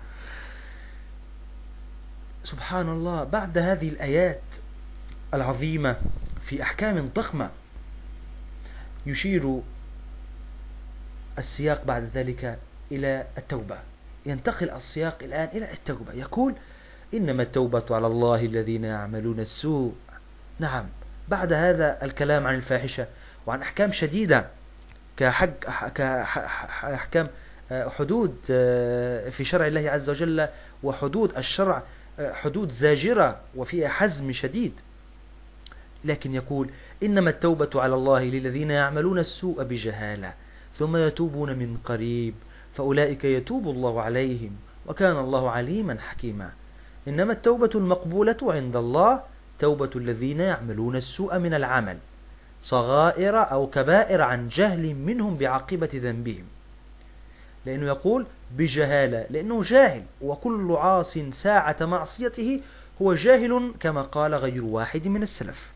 سبحان الله بعد هذه الآيات العظيمة في أحكام ضخمة يشير السياق بعد ذلك إلى التوبة. ينتقل السياق الآن إلى التوبة. يقول إنما التوبة على الله الذين يعملون السوء. نعم بعد هذا الكلام عن الفاحشة وعن أحكام شديدة كحق كأحكام حدود في شرع الله عز وجل وحدود الشرع حدود زاجرة وفيها حزم شديد. لكن يقول إنما التوبة على الله للذين يعملون السوء بجهالة ثم يتوبون من قريب فأولئك يتوب الله عليهم وكان الله عليما حكيما. إنما التوبة المقبولة عند الله توبة الذين يعملون السوء من العمل صغائر أو كبائر عن جهل منهم بعاقبة ذنبهم. لأنه يقول بجهالة لأنه جاهل وكل عاص ساعة معصيته هو جاهل كما قال غير واحد من السلف.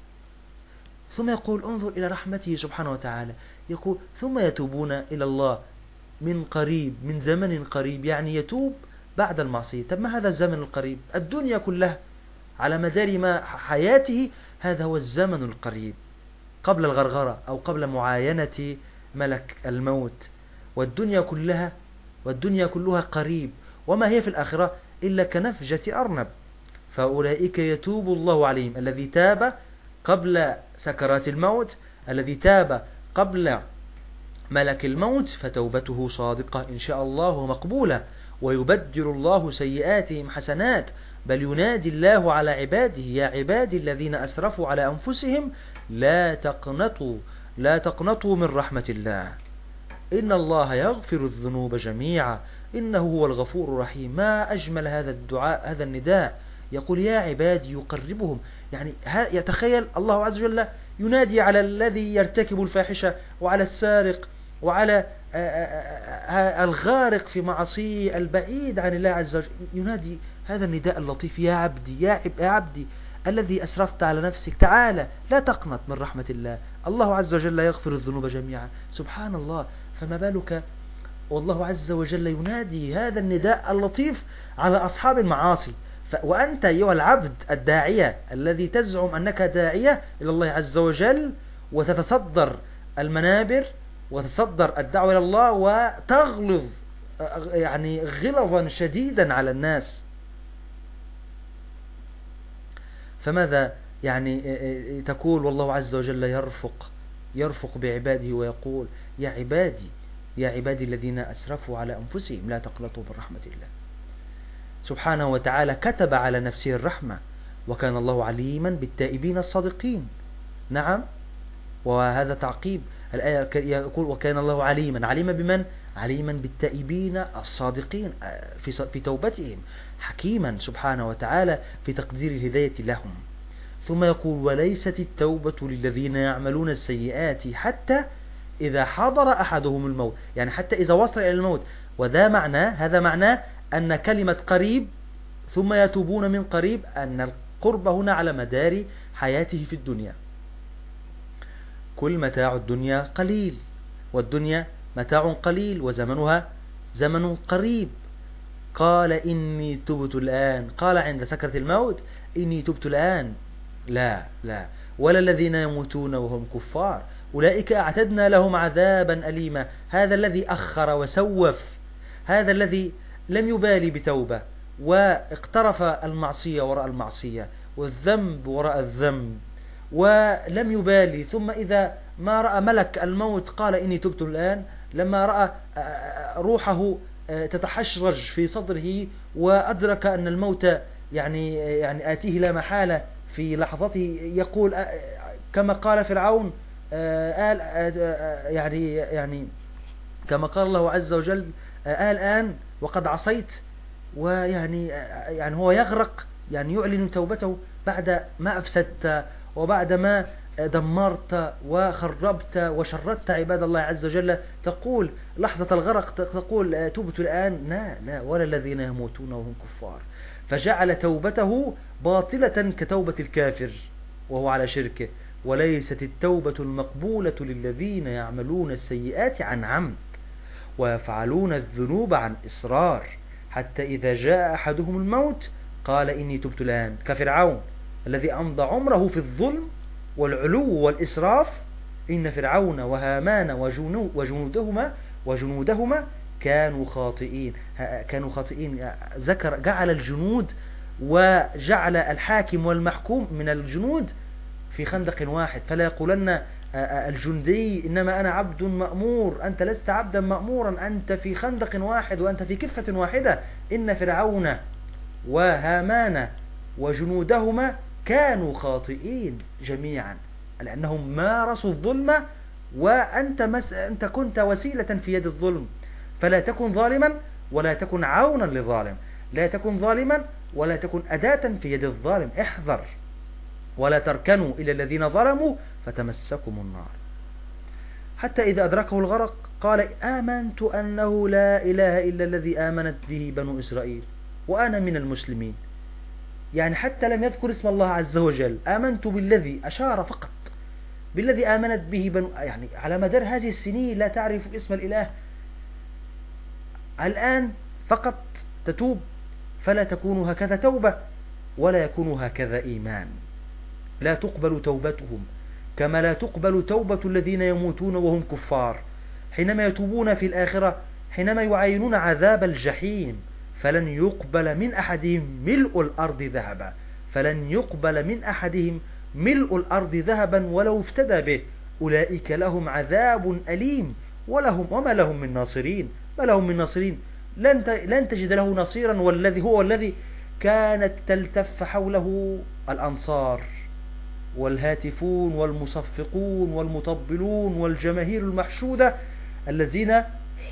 ثم يقول انظر إلى رحمته سبحانه وتعالى. يقول ثم يتوبون إلى الله من قريب من زمن قريب يعني يتوب بعد المعصية. طب ما هذا الزمن القريب؟ الدنيا كلها على مدار ما حياته هذا هو الزمن القريب. قبل الغرغرة أو قبل معاينة ملك الموت. والدنيا كلها والدنيا كلها قريب. وما هي في الآخرة؟ إلا كنفجة أرنب. فأولئك يتوب الله عليهم. الذي تاب قبل سكرات الموت الذي تاب قبل ملك الموت فتوبته صادقة إن شاء الله مقبولة. ويبدل الله سيئاتهم حسنات بل ينادي الله على عباده يا عبادي الذين أسرفوا على أنفسهم لا تقنطوا لا تقنطوا من رحمة الله. إن الله يغفر الذنوب جميعا إنه هو الغفور الرحيم. ما أجمل هذا الدعاء هذا النداء؟ يقول يا عبادي يقربهم. يعني يتخيل الله عز وجل ينادي على الذي يرتكب الفاحشة وعلى السارق وعلى الغارق في معصيه البعيد عن الله عز وجل. ينادي هذا النداء اللطيف يا عبدي يا, عب يا عبدي الذي أسرفت على نفسك تعالى لا تقنط من رحمة الله. الله عز وجل يغفر الذنوب جميعا. سبحان الله. فما بالك؟ والله عز وجل ينادي هذا النداء اللطيف على أصحاب المعاصي. وأنت أيها العبد الداعية الذي تزعم أنك داعية إلى الله عز وجل وتتصدر المنابر وتصدر الدعوة إلى الله وتغلظ يعني غلظا شديدا على الناس. فماذا يعني تقول والله عز وجل يرفق يرفق بعباده ويقول يا عبادي يا عبادي الذين أسرفوا على أنفسهم لا تقلطوا من رحمة الله. سبحانه وتعالى كتب على نفسه الرحمة وكان الله عليما بالتائبين الصادقين. نعم وهذا تعقيب. الآية يقول وكان الله عليما. عليما بمن؟ عليما بالتائبين الصادقين آه، في في توبتهم حكيما سبحانه وتعالى في تقدير الهداية لهم. ثم يقول وليست التوبة للذين يعملون السيئات حتى إذا حضر أحدهم الموت. يعني حتى إذا وصل إلى الموت. وذا معناه هذا معناه أن كلمة قريب ثم يتوبون من قريب أن القرب هنا على مدار حياته في الدنيا. كل متاع الدنيا قليل والدنيا متاع قليل وزمنها زمن قريب. قال إني تبت الآن. قال عند سكرة الموت إني تبت الآن. لا لا. ولا الذين يموتون وهم كفار. أولئك أعتدنا لهم عذابا أليما. هذا الذي أخر وسوف. هذا الذي لم يبالي بتوبة واقترف المعصية وراء المعصية والذنب وراء الذنب ولم يبالي. ثم إذا ما رأى ملك الموت قال إني تبت الآن لما رأى روحه تتحشرج في صدره وأدرك أن الموت يعني يعني آتيه لا محالة في لحظته يقول كما قال فرعون قال يعني يعني كما قال الله عز وجل آه الآن وقد عصيت ويعني يعني هو يغرق يعني يعلن توبته بعد ما أفسدت وبعد ما دمرت وخربت وشردت عباد الله عز وجل. تقول لحظة الغرق تقول تبت الآن؟ لا لا ولا الذين يموتون وهم كفار. فجعل توبته باطلة كتوبة الكافر وهو على شركه. وليست التوبة المقبولة للذين يعملون السيئات عن عمد. ويفعلون الذنوب عن إصرار. حتى إذا جاء أحدهم الموت قال إني تبت الآن. كفرعون الذي أمضى عمره في الظلم والعلو والإسراف إن فرعون وهامان وجنودهما وجنودهما كانوا خاطئين. كانوا خاطئين. ذكر جعل الجنود وجعل الحاكم والمحكوم من الجنود في خندق واحد. فلا يقولن الجندي إنما أنا عبد مأمور. أنت لست عبدا مأمورا. أنت في خندق واحد وأنت في كفة واحدة. إن فرعون وهامان وجنودهما كانوا خاطئين جميعا لأنهم مارسوا الظلم وأنت مس... أنت كنت وسيلة في يد الظلم. فلا تكن ظالما ولا تكن عونا لظالم. لا تكن ظالما ولا تكن أداة في يد الظالم. احذر. ولا تركنوا إلى الذين ظلموا فتمسكم النار. حتى إذا أدركه الغرق قال آمنت أنه لا إله إلا الذي آمنت به بنو إسرائيل وأنا من المسلمين. يعني حتى لم يذكر اسم الله عز وجل آمنت بالذي أشار فقط بالذي آمنت به بنو يعني على مدار هذه السنين لا تعرف اسم الإله. الآن فقط تتوب فلا تكون هكذا توبة ولا يكون هكذا إيمان. لا تقبل توبتهم كما لا تقبل توبة الذين يموتون وهم كفار. حينما يتوبون في الآخرة حينما يعاينون عذاب الجحيم فلن يقبل من أحدهم ملء الأرض ذهبا. فلن يقبل من أحدهم ملء الأرض ذهبا ولو افتدى به. أولئك لهم عذاب أليم ولهم وما لهم من ناصرين؟ ما لهم من ناصرين؟ لن لن تجد له نصيرا والذي هو الذي كانت تلتف حوله الأنصار. والهاتفون والمصفقون والمطبلون والجماهير المحشودة الذين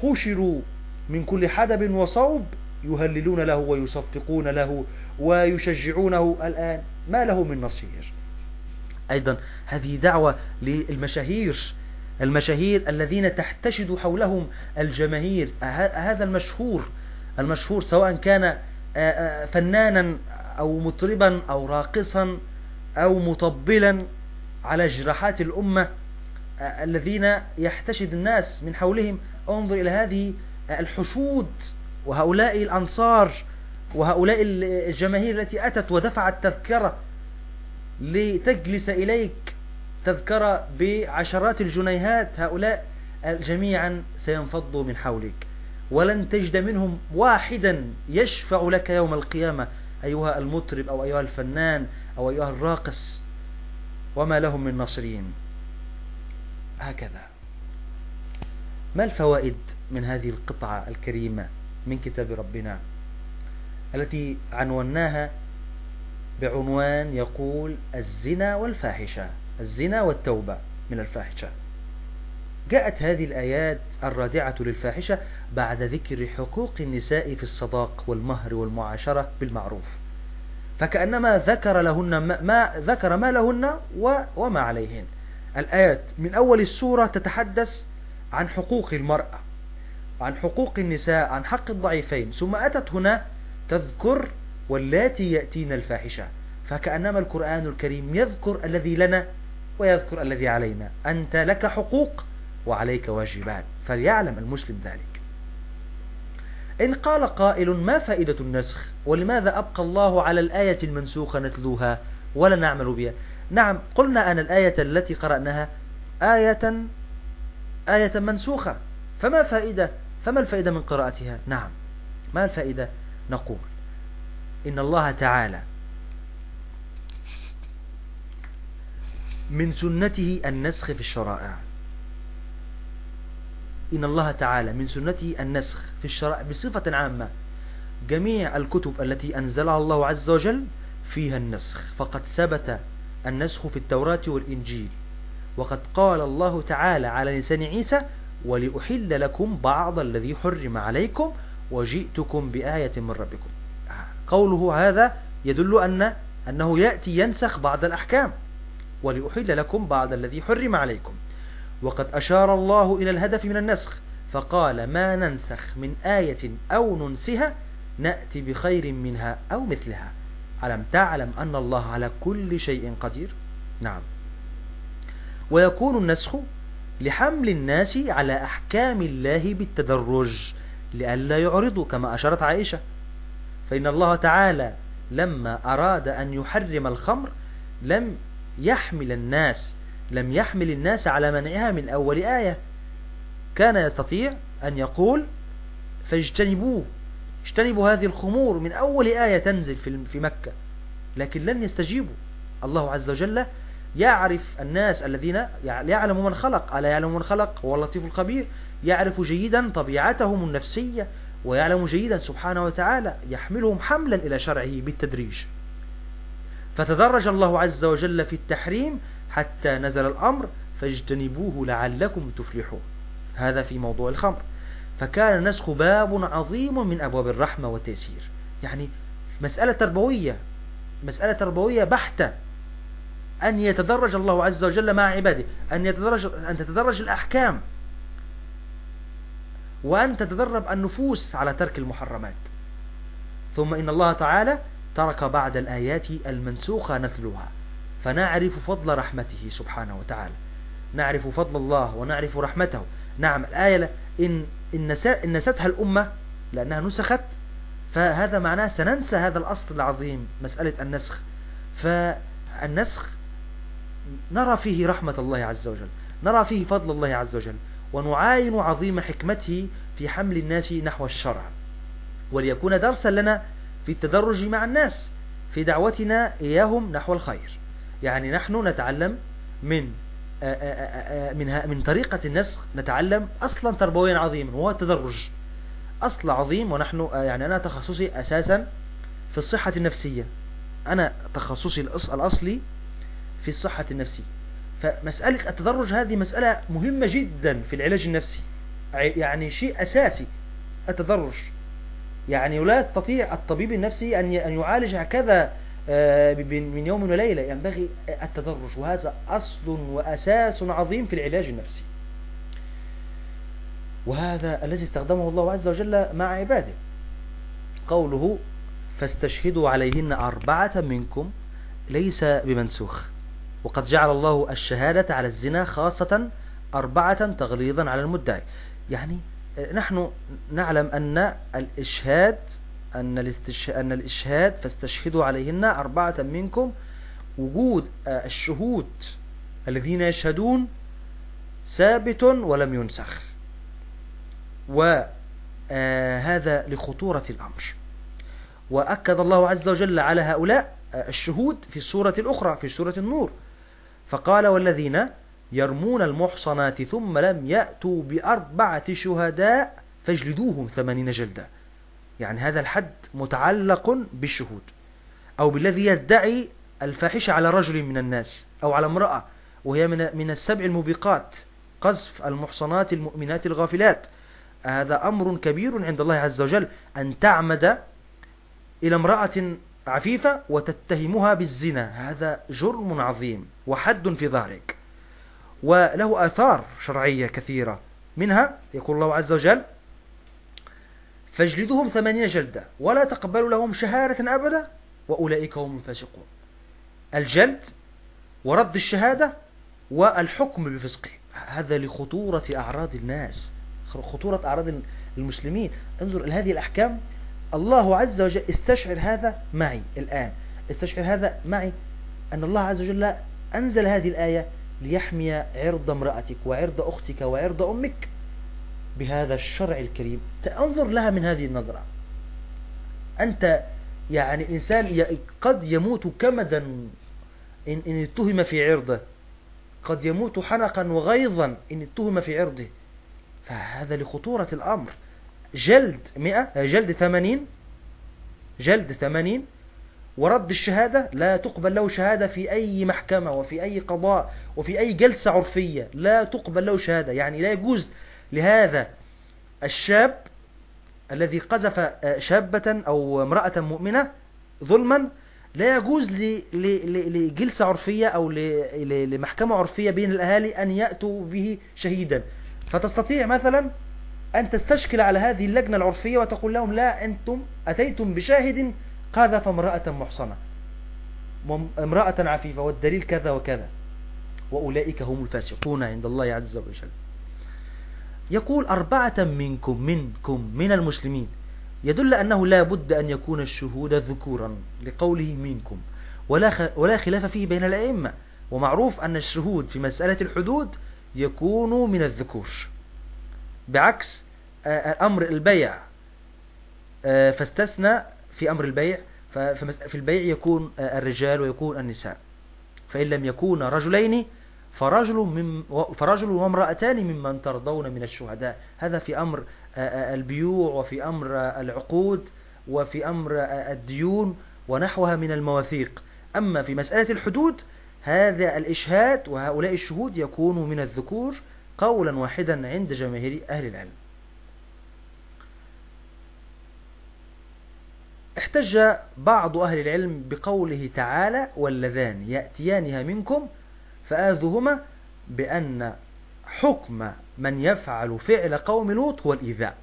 حشروا من كل حدب وصوب يهللون له ويصفقون له ويشجعونه الآن ما له من نصير. أيضا هذه دعوة للمشاهير المشاهير الذين تحتشد حولهم الجماهير. هذا المشهور المشهور سواء كان فنانا أو مطربا أو راقصا أو مطبلا على جراحات الأمة الذين يحتشد الناس من حولهم. انظر إلى هذه الحشود وهؤلاء الأنصار وهؤلاء الجماهير التي أتت ودفعت تذكرة لتجلس إليك تذكرة بعشرات الجنيهات. هؤلاء جميعا سينفضوا من حولك. ولن تجد منهم واحدا يشفع لك يوم القيامة. أيها المطرب أو أيها الفنان أو أيها الراقص وما لهم من ناصرين. هكذا. ما الفوائد من هذه القطعة الكريمة من كتاب ربنا؟ التي عنوناها بعنوان يقول الزنا والفاحشة. الزنا والتوبة من الفاحشة. جاءت هذه الآيات الرادعة للفاحشة بعد ذكر حقوق النساء في الصداق والمهر والمعاشرة بالمعروف. فكأنما ذكر لهن ما, ذكر ما لهن وما عليهن. الآيات من أول السورة تتحدث عن حقوق المرأة عن حقوق النساء عن حق الضعيفين. ثم أتت هنا تذكر واللاتي يأتين الفاحشة. فكأنما القرآن الكريم يذكر الذي لنا ويذكر الذي علينا. أنت لك حقوق وعليك واجبات فليعلم المسلم ذلك. إن قال قائل ما فائدة النسخ؟ ولماذا أبقى الله على الآية المنسوخة نتلوها ولا نعمل بها؟ نعم قلنا أن الآية التي قرأناها آية آية منسوخة. فما فائدة؟ فما الفائدة من قراءتها؟ نعم ما الفائدة؟ نقول إن الله تعالى من سنته النسخ في الشرائع. إن الله تعالى من سنته النسخ في الشرائع بصفة عامة. جميع الكتب التي أنزلها الله عز وجل فيها النسخ. فقد ثبت النسخ في التوراة والإنجيل. وقد قال الله تعالى على لسان عيسى ولأحل لكم بعض الذي حرم عليكم وجئتكم بآية من ربكم. قوله هذا يدل أن أنه يأتي ينسخ بعض الأحكام. ولأحل لكم بعض الذي حرم عليكم. وقد أشار الله إلى الهدف من النسخ فقال ما ننسخ من آية أو ننسها نأتي بخير منها أو مثلها. ألم تعلم أن الله على كل شيء قدير؟ نعم. ويكون النسخ لحمل الناس على أحكام الله بالتدرج لئلا يعرضوا كما أشارت عائشة. فإن الله تعالى لما أراد أن يحرم الخمر لم يحمل الناس لم يحمل الناس على منعها من أول آية. كان يستطيع أن يقول فاجتنبوه. اجتنبوا هذه الخمور من أول آية تنزل في مكة. لكن لن يستجيبوا. الله عز وجل يعرف الناس الذين يعلم من خلق. ألا يعلم من خلق؟ هو اللطيف الخبير. يعرف جيدا طبيعتهم النفسية ويعلم جيدا سبحانه وتعالى. يحملهم حملا إلى شرعه بالتدريج. فتدرج الله عز وجل في التحريم حتى نزل الأمر فاجتنبوه لعلكم تفلحون. هذا في موضوع الخمر. فكان النسخ باب عظيم من أبواب الرحمة والتيسير. يعني مسألة تربوية مسألة تربوية بحتة. أن يتدرج الله عز وجل مع عباده أن, يتدرج أن تتدرج الأحكام. وأن تتدرب النفوس على ترك المحرمات. ثم إن الله تعالى ترك بعد الآيات المنسوخة نتلوها. فنعرف فضل رحمته سبحانه وتعالى. نعرف فضل الله ونعرف رحمته. نعم الآية إن, إن نستها الأمة لأنها نسخت فهذا معناه سننسى هذا الأصل العظيم مسألة النسخ. فالنسخ نرى فيه رحمة الله عز وجل نرى فيه فضل الله عز وجل ونعاين عظيم حكمته في حمل الناس نحو الشرع. وليكون درسا لنا في التدرج مع الناس في دعوتنا إياهم نحو الخير. يعني نحن نتعلم من من من طريقة النسخ نتعلم أصلا تربويا عظيما وهو التدرج أصل عظيم ونحن يعني أنا تخصصي أساسا في الصحة النفسية. أنا تخصصي الأصلي في الصحة النفسية. فمسألة التدرج هذه مسألة مهمة جدا في العلاج النفسي. يعني شيء أساسي التدرج. يعني لا يستطيع الطبيب النفسي أن يعالج هكذا آه، من يوم وليلة ينبغي التدرج وهذا أصل وأساس عظيم في العلاج النفسي. وهذا الذي استخدمه الله عز وجل مع عباده. قوله فاستشهدوا عليهن أربعة منكم ليس بمنسوخ. وقد جعل الله الشهادة على الزنا خاصة أربعة تغليظا على المدعي. يعني نحن نعلم أن الإشهاد أن, أن الإشهاد فاستشهدوا عليهن أربعة منكم. وجود الشهود الذين يشهدون ثابت ولم ينسخ. وهذا لخطورة الأمر. وأكد الله عز وجل على هؤلاء الشهود في السورة الأخرى في سورة النور. فقال والذين يرمون المحصنات ثم لم يأتوا بأربعة شهداء فاجلدوهم ثمانين جلدة يعني هذا الحد متعلق بالشهود أو بالذي يدعي الفاحشة على رجل من الناس أو على امرأة وهي من من السبع الموبقات قذف المحصنات المؤمنات الغافلات. هذا أمر كبير عند الله عز وجل أن تعمد إلى امرأة عفيفة وتتهمها بالزنا. هذا جرم عظيم وحد في ظهرك. وله آثار شرعية كثيرة. منها يقول الله عز وجل فاجلدوهم ثمانين جلدة ولا تقبلوا لهم شهادة أبدا وأولئك هم الفاسقون. الجلد ورد الشهادة والحكم بفسقه. هذا لخطورة أعراض الناس خطورة أعراض المسلمين. انظر هذه الأحكام الله عز وجل استشعر هذا معي الآن. استشعر هذا معي أن الله عز وجل أنزل هذه الآية ليحمي عرض امرأتك وعرض أختك وعرض أمك. بهذا الشرع الكريم. انظر لها من هذه النظرة. أنت يعني إنسان قد يموت كمدا إن, إن اتهم في عرضه. قد يموت حنقا وغيظا إن اتهم في عرضه. فهذا لخطورة الأمر. جلد مئة جلد ثمانين جلد ثمانين ورد الشهادة. لا تقبل له شهادة في أي محكمة وفي أي قضاء وفي أي جلسة عرفية. لا تقبل له شهادة. يعني لا يجوز لهذا الشاب الذي قذف آه، شابة أو امرأة مؤمنة ظلما لا يجوز لجلسة عرفية أو لمحكمة عرفية بين الأهالي أن يأتوا به شهيدا. فتستطيع مثلا أن تستشكل على هذه اللجنة العرفية وتقول لهم لا أنتم أتيتم بشاهد قذف امرأة محصنة. امرأة عفيفة والدليل كذا وكذا. وأولئك هم الفاسقون عند الله عز وجل. يقول أربعة منكم منكم من المسلمين. يدل أنه لا بد أن يكون الشهود ذكورا لقوله منكم. ولا ولا خلاف فيه بين الأئمة. ومعروف أن الشهود في مسألة الحدود يكون من الذكور. بعكس أمر البيع فاستثنى في أمر البيع في البيع يكون الرجال ويكون النساء. فإن لم يكون رجلين فرجل, من فرجل وامرأتان ممن ترضون من الشهداء. هذا في أمر البيوع وفي أمر العقود وفي أمر الديون ونحوها من المواثيق. أما في مسألة الحدود هذا الإشهاد وهؤلاء الشهود يكونوا من الذكور قولا واحدا عند جماهير أهل العلم. احتج بعض أهل العلم بقوله تعالى واللذان يأتيانها منكم فآذهما بأن حكم من يفعل فعل قوم لوط هو الإيذاء.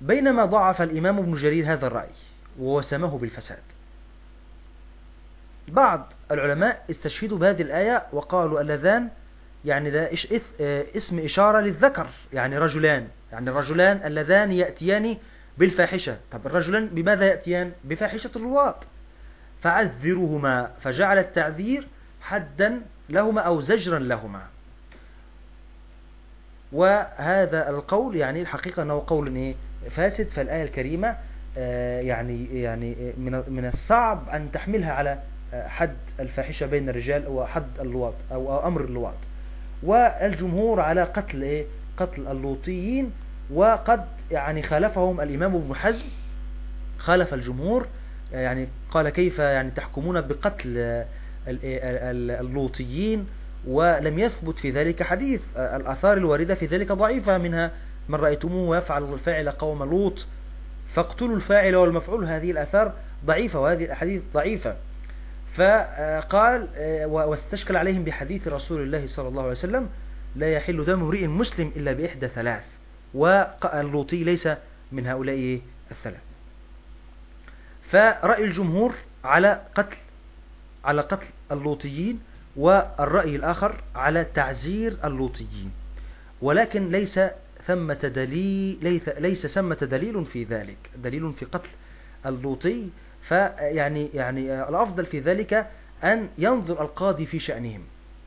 بينما ضعف الإمام ابن جرير هذا الرأي ووسمه بالفساد. بعض العلماء استشهدوا بهذه الآية وقالوا اللذان يعني ده اسم إشارة للذكر يعني رجلان يعني الرجلان اللذان يأتيان بالفاحشة. طب الرجلان بماذا يأتيان؟ بفاحشة الواط فعذرهما فجعل التعذير حدا لهما أو زجرا لهما. وهذا القول يعني الحقيقة أنه قول إيه؟ فاسد فالآية الكريمة آه، يعني يعني من من الصعب أن تحملها على آه، حد الفاحشة بين الرجال أو حد اللواط أو أمر اللواط. والجمهور على قتل إيه؟ قتل اللوطيين وقد يعني خالفهم الإمام ابن حزم. خالف الجمهور يعني قال كيف يعني تحكمون بقتل اللوطيين ولم يثبت في ذلك حديث. الأثار الواردة في ذلك ضعيفة منها من رأيتموه يفعل الفاعل قوم لوط فاقتلوا الفاعل والمفعول. هذه الأثار ضعيفة وهذه الأحاديث ضعيفة. فقال واستشكل عليهم بحديث رسول الله صلى الله عليه وسلم لا يحل دم امرئ مسلم إلا بإحدى ثلاث واللوطي ليس من هؤلاء الثلاث. فرأي الجمهور على قتل على قتل اللوطيين والرأي الآخر على تعزير اللوطيين. ولكن ليس ثمة دليل ليس, ليس ثمة دليل في ذلك. دليل في قتل اللوطي. فيعني يعني الأفضل في ذلك أن ينظر القاضي في شأنهم.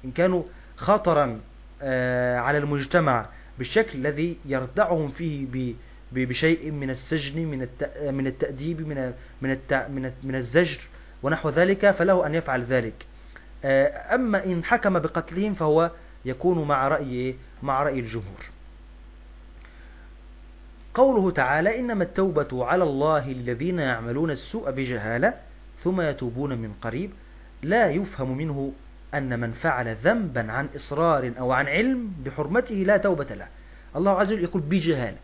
إن كانوا خطرا آه، على المجتمع بالشكل الذي يردعهم فيه بشيء من السجن من من التأديب من من من الزجر. ونحو ذلك فله أن يفعل ذلك. آه، أما إن حكم بقتلهم فهو يكون مع رأي مع رأي الجمهور. قوله تعالى إنما التوبة على الله الذين يعملون السوء بجهالة ثم يتوبون من قريب لا يفهم منه أن من فعل ذنبا عن إصرار أو عن علم بحرمته لا توبة له. الله عز وجل يقول بجهالة.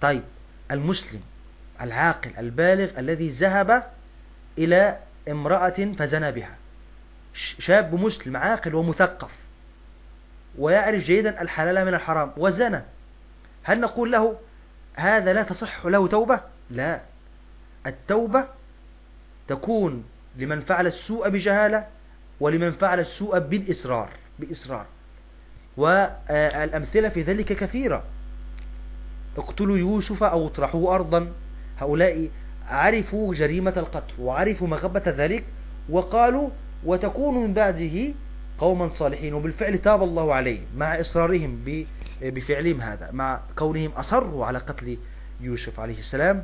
طيب المسلم العاقل البالغ الذي ذهب إلى امرأة فزنى بها. شاب مسلم عاقل ومثقف. ويعرف جيدا الحلال من الحرام وزنى. هل نقول له هذا لا تصح له توبة؟ لا. التوبة تكون لمن فعل السوء بجهالة ولمن فعل السوء بالإصرار بإصرار. والأمثلة في ذلك كثيرة. اقتلوا يوسف أو اطرحوه أرضا. هؤلاء عرفوا جريمة القتل وعرفوا مغبة ذلك وقالوا وتكون من بعده قوما صالحين وبالفعل تاب الله عليهم مع إصرارهم بفعلهم هذا مع كونهم أصروا على قتل يوسف عليه السلام.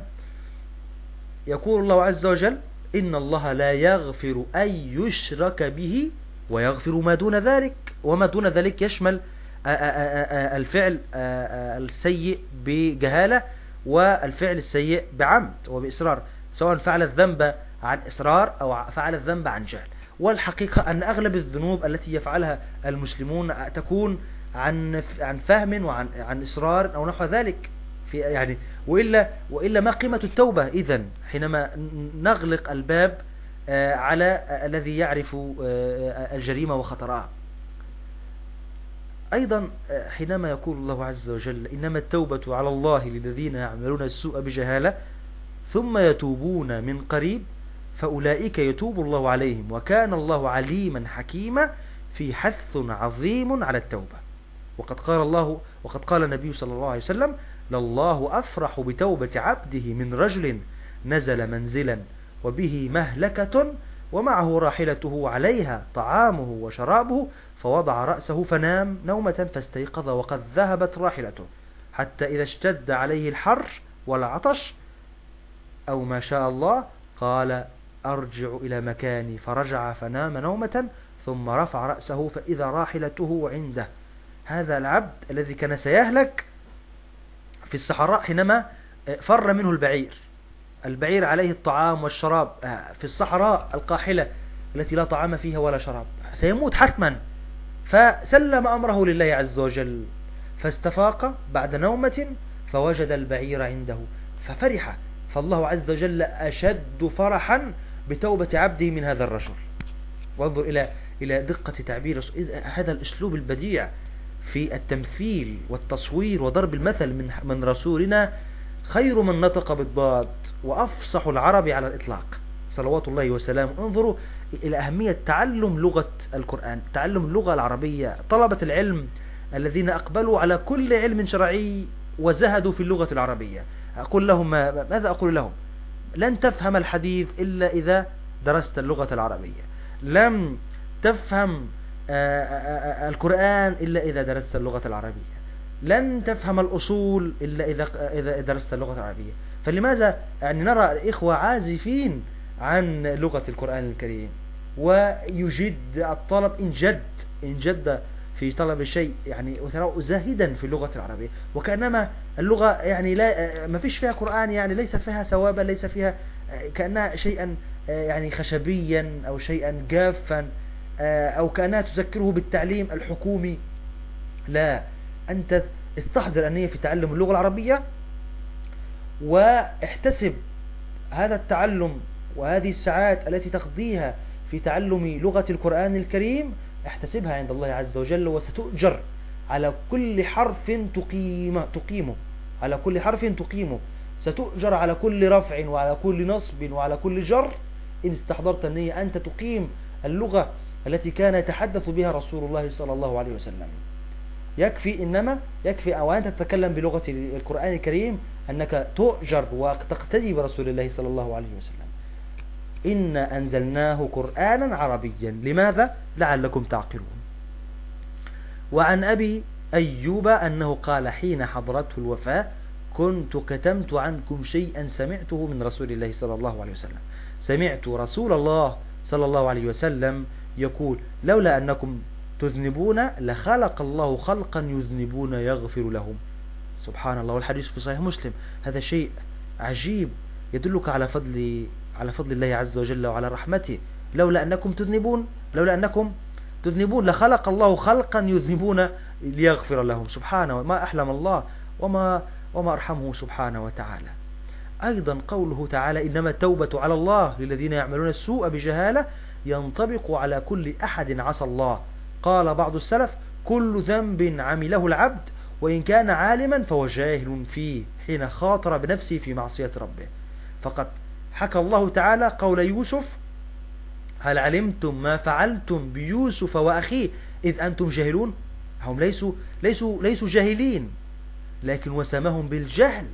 يقول الله عز وجل إن الله لا يغفر أن يشرك به ويغفر ما دون ذلك وما دون ذلك يشمل الفعل السيء بجهالة والفعل السيء بعمد وبإصرار سواء فعل الذنب عن إصرار أو فعل الذنب عن جهل. والحقيقة أن أغلب الذنوب التي يفعلها المسلمون تكون عن عن فهم وعن عن إصرار أو نحو ذلك. في يعني وإلا وإلا ما قيمة التوبة إذا حينما نغلق الباب آه، على الذي يعرف آه، الجريمة وخطرها. أيضا آه، حينما يقول الله عز وجل إنما التوبة على الله للذين يعملون السوء بجهالة ثم يتوبون من قريب فأولئك يتوب الله عليهم وكان الله عليما حكيما في حث عظيم على التوبة. وقد قال الله وقد قال النبي صلى الله عليه وسلم لله أفرح بتوبة عبده من رجل نزل منزلا وبه مهلكة ومعه راحلته عليها طعامه وشرابه فوضع رأسه فنام نومة فاستيقظ وقد ذهبت راحلته. حتى إذا اشتد عليه الحر والعطش أو ما شاء الله قال أرجع إلى مكاني. فرجع فنام نومة ثم رفع رأسه فإذا راحلته عنده. هذا العبد الذي كان سيهلك في الصحراء حينما فر منه البعير. البعير عليه الطعام والشراب في الصحراء القاحلة التي لا طعام فيها ولا شراب. سيموت حتما. فسلم أمره لله عز وجل فاستفاق بعد نومة فوجد البعير عنده ففرح فالله عز وجل أشد فرحا بتوبة عبده من هذا الرجل. وانظر إلى إلى دقة تعبير هذا الأسلوب البديع في التمثيل والتصوير وضرب المثل من من رسولنا خير من نطق بالضاد وأفصح العرب على الإطلاق. صلوات الله وسلامه. انظروا إلى أهمية تعلم لغة القرآن تعلم اللغة العربية. طلبة العلم الذين أقبلوا على كل علم شرعي وزهدوا في اللغة العربية. أقول لهم ماذا أقول لهم؟ لن تفهم الحديث إلا إذا درست اللغة العربية. لم تفهم آه، آه، آه، القرآن إلا إذا درست اللغة العربية. لن تفهم الأصول إلا إذا درست اللغة العربية. فلماذا؟ يعني نرى إخوة عازفين عن لغة القرآن الكريم. ويجد الطلب إن جد إن جد في طلب الشيء يعني وتراه زاهدا في اللغة العربية. وكأنما اللغة يعني لا ما فيش فيها قرآن يعني ليس فيها ثوابا ليس فيها كأنها شيئا يعني خشبيا أو شيئا جافا أو كأنها تذكره بالتعليم الحكومي. لا أنت استحضر النية في تعلم اللغة العربية واحتسب هذا التعلم وهذه الساعات التي تقضيها في تعلم لغة القرآن الكريم احتسبها عند الله عز وجل وستؤجر على كل حرف تقيم تقيمه. على كل حرف تقيمه. ستؤجر على كل رفع وعلى كل نصب وعلى كل جر إن استحضرت النية أنت تقيم اللغة التي كان يتحدث بها رسول الله صلى الله عليه وسلم. يكفي إنما يكفي أو أنت تتكلم بلغة القرآن الكريم أنك تؤجر وتقتدي برسول الله صلى الله عليه وسلم. إن أنزلناه قرآنا عربيا. لماذا؟ لعلكم تعقلون. وعن أبي أيوب أنه قال حين حضرته الوفاة كنت كتمت عنكم شيئا سمعته من رسول الله صلى الله عليه وسلم. سمعت رسول الله صلى الله عليه وسلم يقول لولا أنكم تذنبون لخلق الله خلقا يذنبون يغفر لهم. سبحان الله والحديث في صحيح مسلم. هذا شيء عجيب يدلك على فضل على فضل الله عز وجل وعلى رحمته. لولا أنكم تذنبون لولا أنكم تذنبون لخلق الله خلقا يذنبون ليغفر لهم. سبحانه ما أحلم الله وما, وما أرحمه سبحانه وتعالى. أيضا قوله تعالى إنما التوبة على الله للذين يعملون السوء بجهالة ينطبق على كل أحد عصى الله. قال بعض السلف كل ذنب عمله العبد وإن كان عالما فهو جاهل فيه حين خاطر بنفسه في معصية ربه. فقد حكى الله تعالى قول يوسف هل علمتم ما فعلتم بيوسف وأخيه إذ أنتم جاهلون؟ هم ليسوا, ليسوا, ليسوا جاهلين لكن وسمهم بالجهل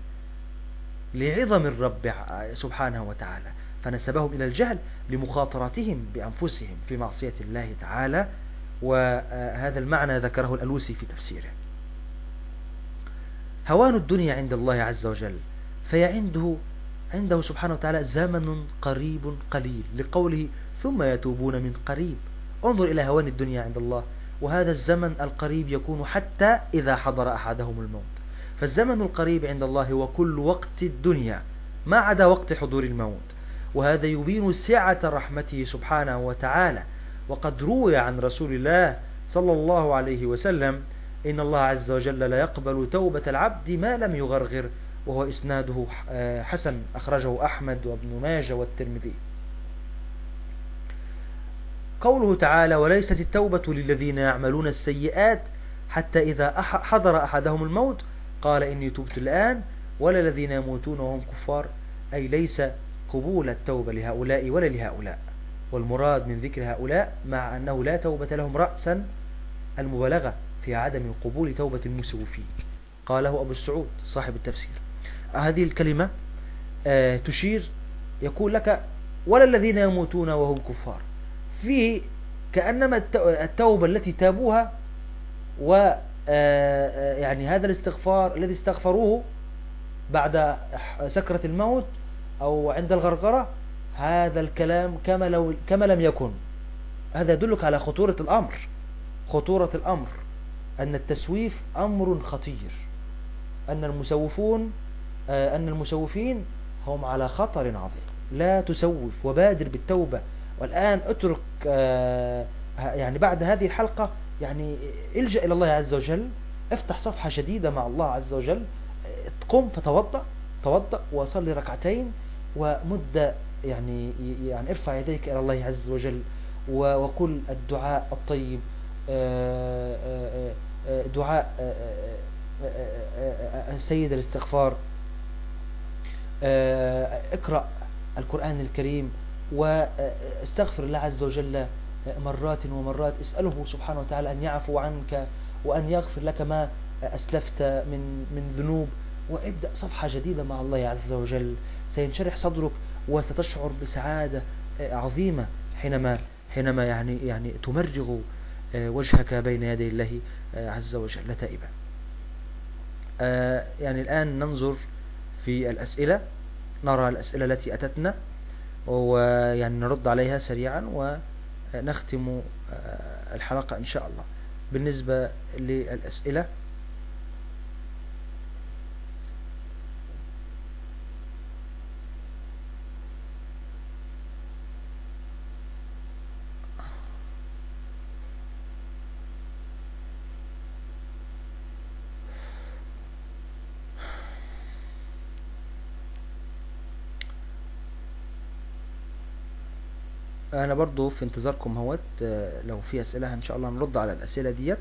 لعظم الرب سبحانه وتعالى فنسبهم إلى الجهل لمخاطرتهم بأنفسهم في معصية الله تعالى وهذا المعنى ذكره الألوسي في تفسيره. هوان الدنيا عند الله عز وجل في عنده سبحانه وتعالى زمن قريب قليل لقوله ثم يتوبون من قريب. انظر إلى هوان الدنيا عند الله. وهذا الزمن القريب يكون حتى إذا حضر أحدهم الموت. فالزمن القريب عند الله هو كل وقت الدنيا ما عدا وقت حضور الموت. وهذا يبين سعة رحمته سبحانه وتعالى. وقد روي عن رسول الله صلى الله عليه وسلم إن الله عز وجل لا يقبل توبة العبد ما لم يغرغر وهو إسناده حسن أخرجه أحمد وابن ماجه والترمذي. قوله تعالى وليست التوبة للذين يعملون السيئات حتى إذا حضر أحدهم الموت قال إني تبت الآن ولا الذين يموتون وهم كفار أي ليس قبول التوبة لهؤلاء ولا لهؤلاء. والمراد من ذكر هؤلاء مع أنه لا توبة لهم رأسا المبالغة في عدم قبول توبة المسوفين. قاله أبو السعود صاحب التفسير. هذه الكلمة آه، تشير يقول لك ولا الذين يموتون وهم كفار. في كأنما التوبة التي تابوها و آه، آه، يعني هذا الاستغفار الذي استغفروه بعد سكرة الموت أو عند الغرغرة هذا الكلام كما, لو كما لم يكن. هذا يدلك على خطورة الأمر. خطورة الأمر أن التسويف أمر خطير. أن المسوفون أن المسوفين هم على خطر عظيم. لا تسوف وبادر بالتوبة. والآن اترك آه، يعني بعد هذه الحلقة يعني إلجأ إلى الله عز وجل. افتح صفحة جديدة مع الله عز وجل. قم فتوضأ توضأ وصلي ركعتين ومد يعني يعني ارفع يديك إلى الله عز وجل وقل الدعاء الطيب آه، دعاء سيد الاستغفار. اقرأ القرآن الكريم واستغفر الله عز وجل مرات ومرات. اسأله سبحانه وتعالى أن يعفو عنك وأن يغفر لك ما أسلفت من من ذنوب. وابدأ صفحة جديدة مع الله عز وجل. سينشرح صدرك وستشعر بسعادة عظيمة حينما حينما يعني يعني تمرغ وجهك بين يدي الله عز وجل. تائبا. يعني الآن ننظر في الأسئلة نرى الأسئلة التي أتتنا ويعني نرد عليها سريعا ونختم آه، الحلقة إن شاء الله. بالنسبة للأسئلة برضو في انتظاركم هوت آه، لو في أسئلة إن شاء الله نرد على الأسئلة ديت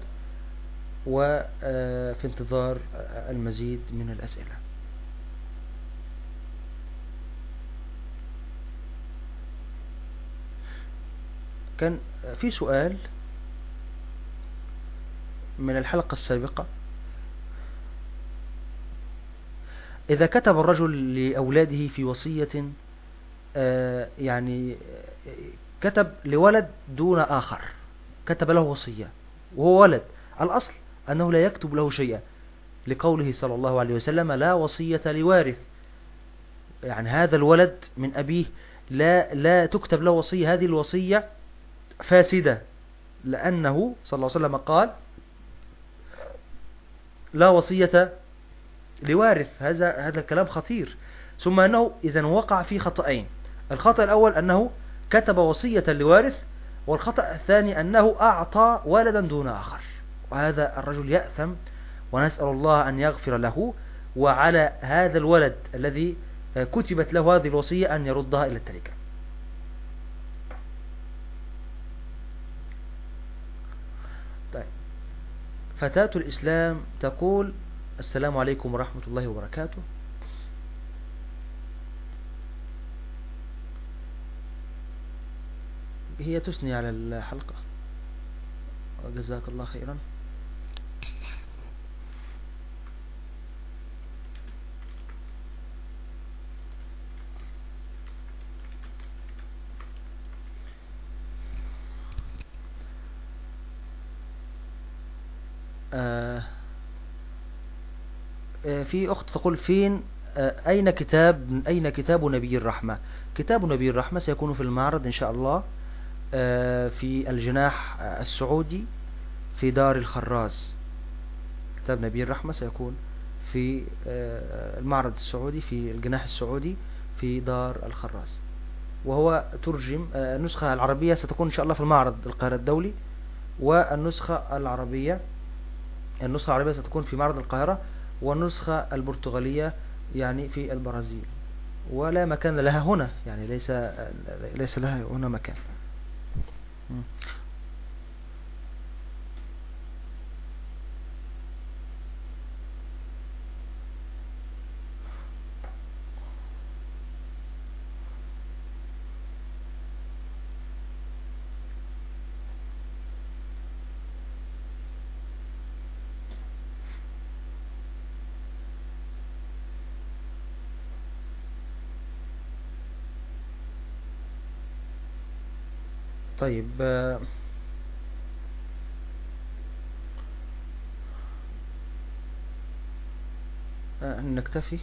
وفي آه، انتظار آه، المزيد من الأسئلة. كان في سؤال من الحلقة السابقة. إذا كتب الرجل لأولاده في وصية يعني كتب لولد دون آخر. كتب له وصية. وهو ولد. الأصل أنه لا يكتب له شيئا. لقوله صلى الله عليه وسلم لا وصية لوارث. يعني هذا الولد من أبيه لا, لا تكتب له وصية. هذه الوصية فاسدة. لأنه صلى الله عليه وسلم قال لا وصية لوارث. هذا هذا الكلام خطير. ثم أنه إذا وقع في خطأين. الخطأ الأول أنه كتب وصية لوارث والخطأ الثاني أنه أعطى ولدا دون آخر. وهذا الرجل يأثم ونسأل الله أن يغفر له وعلى هذا الولد الذي كتبت له هذه الوصية أن يردها إلى التركة. طيب. فتاة الإسلام تقول السلام عليكم ورحمة الله وبركاته. هي تثني على الحلقة. جزاك الله خيرا. آه، آه، في أخت تقول فين آه، أين كتاب أين كتاب نبي الرحمة؟ كتاب نبي الرحمة سيكون في المعرض إن شاء الله. في الجناح السعودي في دار الخراز. كتاب نبي الرحمة سيكون في المعرض السعودي في الجناح السعودي في دار الخراز. وهو ترجم النسخة العربية ستكون إن شاء الله في المعرض القاهرة الدولي. والنسخة العربية النسخة العربية ستكون في معرض القاهرة. والنسخة البرتغالية يعني في البرازيل. ولا مكان لها هنا يعني ليس ليس لها هنا مكان. 嗯。طيب آه، آه، نكتفي.